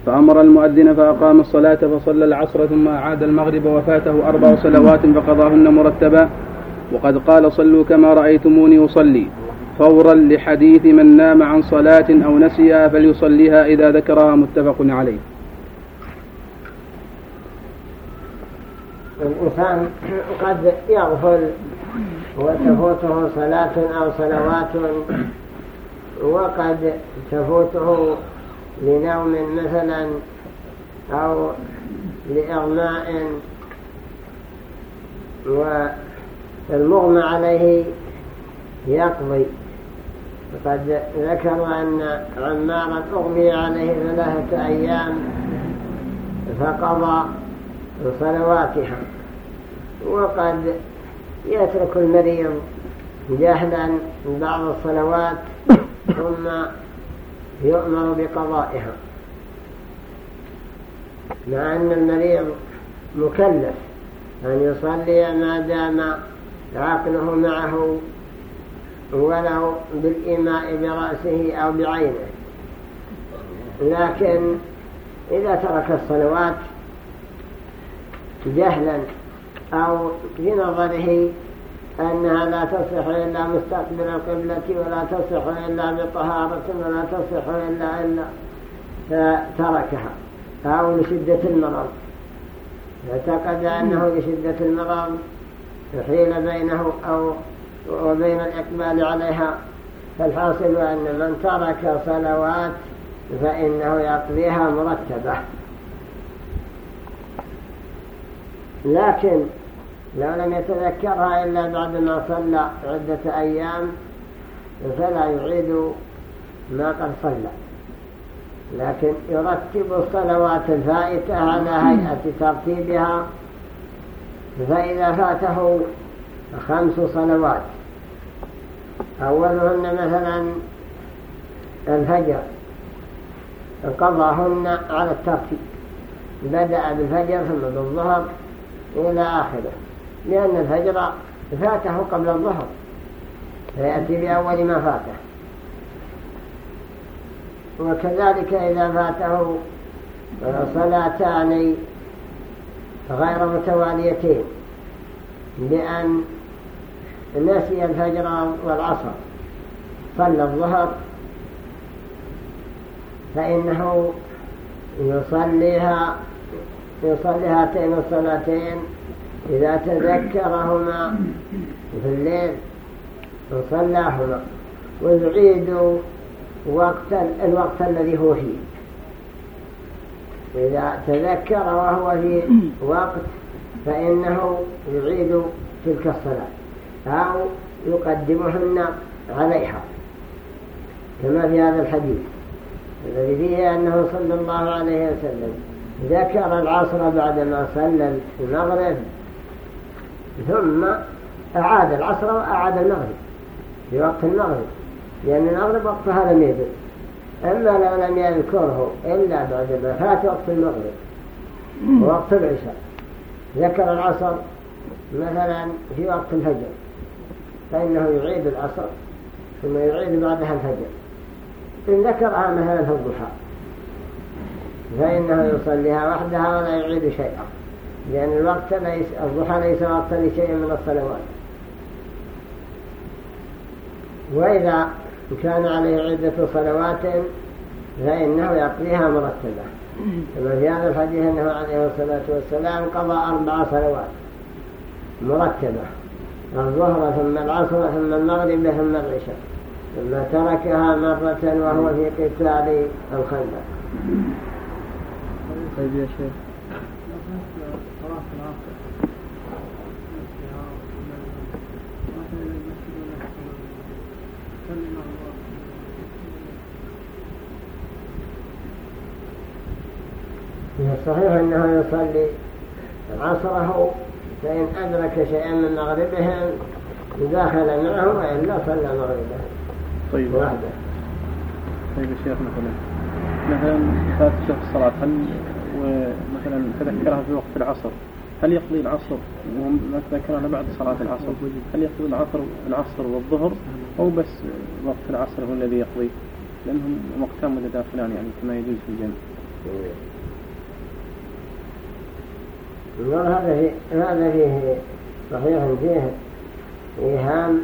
فأمر المؤذن فأقام الصلاة فصلى العصر ثم أعاد المغرب وفاته أربع صلوات فقضاهن مرتبة وقد قال صلوا كما رأيتموني أصلي. فورا لحديث من نام عن صلاة أو نسيها فليصليها إذا ذكرها متفق عليه. الإنسان قد يغفل وتفوته صلاة أو صلوات وقد تفوته لنوم مثلا أو لإغماء. والمغمى عليه يقضي. فقد ذكروا أن عمارا أغمي عليه ثلاثة أيام فقضى صلواتها وقد يترك المريض جهلا بعض الصلوات ثم يؤمر بقضائها. مع أن المريض مكلف أن يصلي ما دام عقله معه ولو بالإيماء برأسه أو بعينه. لكن إذا ترك الصلوات جهلا أو في نظره أنها لا تصح إلا مستقبل القبلة ولا تصح إلا بطهارة ولا تصح إلا إلا فتركها أو لشدة المرض. اعتقد أنه لشدة المرض يحيل بينه أو وبين الإقبال عليها. فالحاصل أن من ترك صلوات فإنه يقضيها مرتبة. لكن لو لم يتذكرها إلا بعد ما صلى عدة أيام فلا يعيد ما قد صلى. لكن يرتب الصلوات الفائتة على هيئة ترتيبها فإذا فاته خمس صلوات أولهن مثلا الفجر قضاهن على الترتيب بدأ بالفجر ثم بالظهر إلى آخره. لأن الفجر فاته قبل الظهر فيأتي بأول ما فاته. وكذلك إذا فاته صلاتان غير متواليتين بأن نسي الفجر والعصر. صلى الظهر فإنه يصليها يصلي هاتين الصلاتين إذا تذكرهما في الليل وصلاهما ويعيد وقت الوقت الذي هو فيه. إذا تذكر وهو في وقت فإنه يعيد تلك الصلاة أو يقدمهن عليها كما في هذا الحديث الذي فيه أنه صلى الله عليه وسلم ذكر العصر بعدما صلى المغرب ثم أعاد العصر وأعاد المغرب في وقت المغرب لأن المغرب وقتها لم يدر أما لو لم يذكره إلا بعدما فات وقت المغرب ووقت العشاء. ذكر العصر مثلا في وقت الفجر فإنه يعيد العصر ثم يعيد بعدها الفجر. إن ذكرها مثلا في الضحى. فإنه يصليها وحدها ولا يعيد شيئا. لأن الوقت ليس الضحى ليس وقتا لشيء من الصلوات. وإذا كان عليه عدة صلوات فإنه يقضيها مرتبة. كما في هذا الحديث أنه عليه الصلاة والسلام قضى أربع صلوات مرتبة. الظهر ثم العصر ثم المغرب ثم العشاء. ثم تركها مرة وهو في قتال الخندق. طيب يا شيخ. صحيح أنه يصلي عصره فإن أدرك شيئا من مغربهم داخل معه وإلا صلى مغربهم طيب. وحده. طيب يا شيخ مثلا مثلا فات شيخ الصلاة هل ومثلا تذكرها في وقت العصر هل يقضي العصر وما تذكرها بعد صلاة العصر؟ هل يقضي العصر العصر والظهر أو بس وقت العصر هو الذي يقضي؟ لأنهم وقتان متداخلان يعني كما يجوز في الجنة هذا فيه هذا فيه صحيح فيه إيهام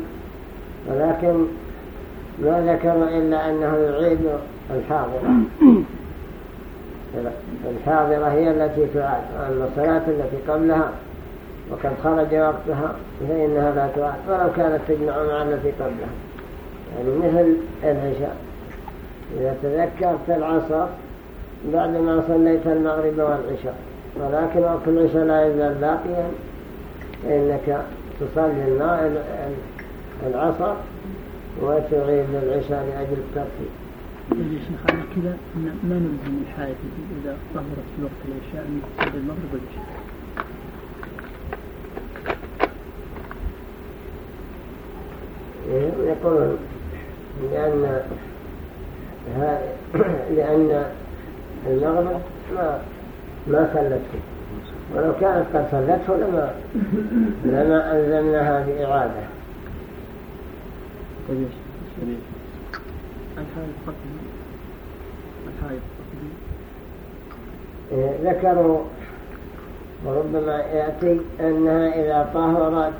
ولكن ما ذكروا إلا أنه يعيد الحاضرة الحاضرة. هي التي تعاد أما الصلاة التي قبلها وقد خرج وقتها فإنها لا تعاد ولو كانت تجمع مع التي قبلها. يعني مثل العشاء. إذا تذكرت العصر بعد ما صليت المغرب والعشاء ولكن وقت العشاء لا يزال باقيا فإنك تصلي العصر وتعيد العشاء لأجل الترتيب. يا شيخ على كذا ما نلزم الحائط إذا ظهرت في وقت العشاء أن تصلي المغرب والعشاء؟ يقولون لأن لأن المغرب ما ما صلته ولو كانت قد صلته لما لما ألزمناها بإعادة. طيب ذكروا وربما يأتي أنها إذا طهرت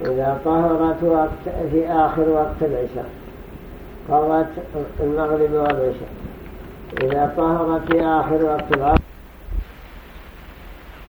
إذا طهرت وقت في آخر وقت العشاء قضت المغرب والعشاء. إذا طهرت في آخر وقت العصر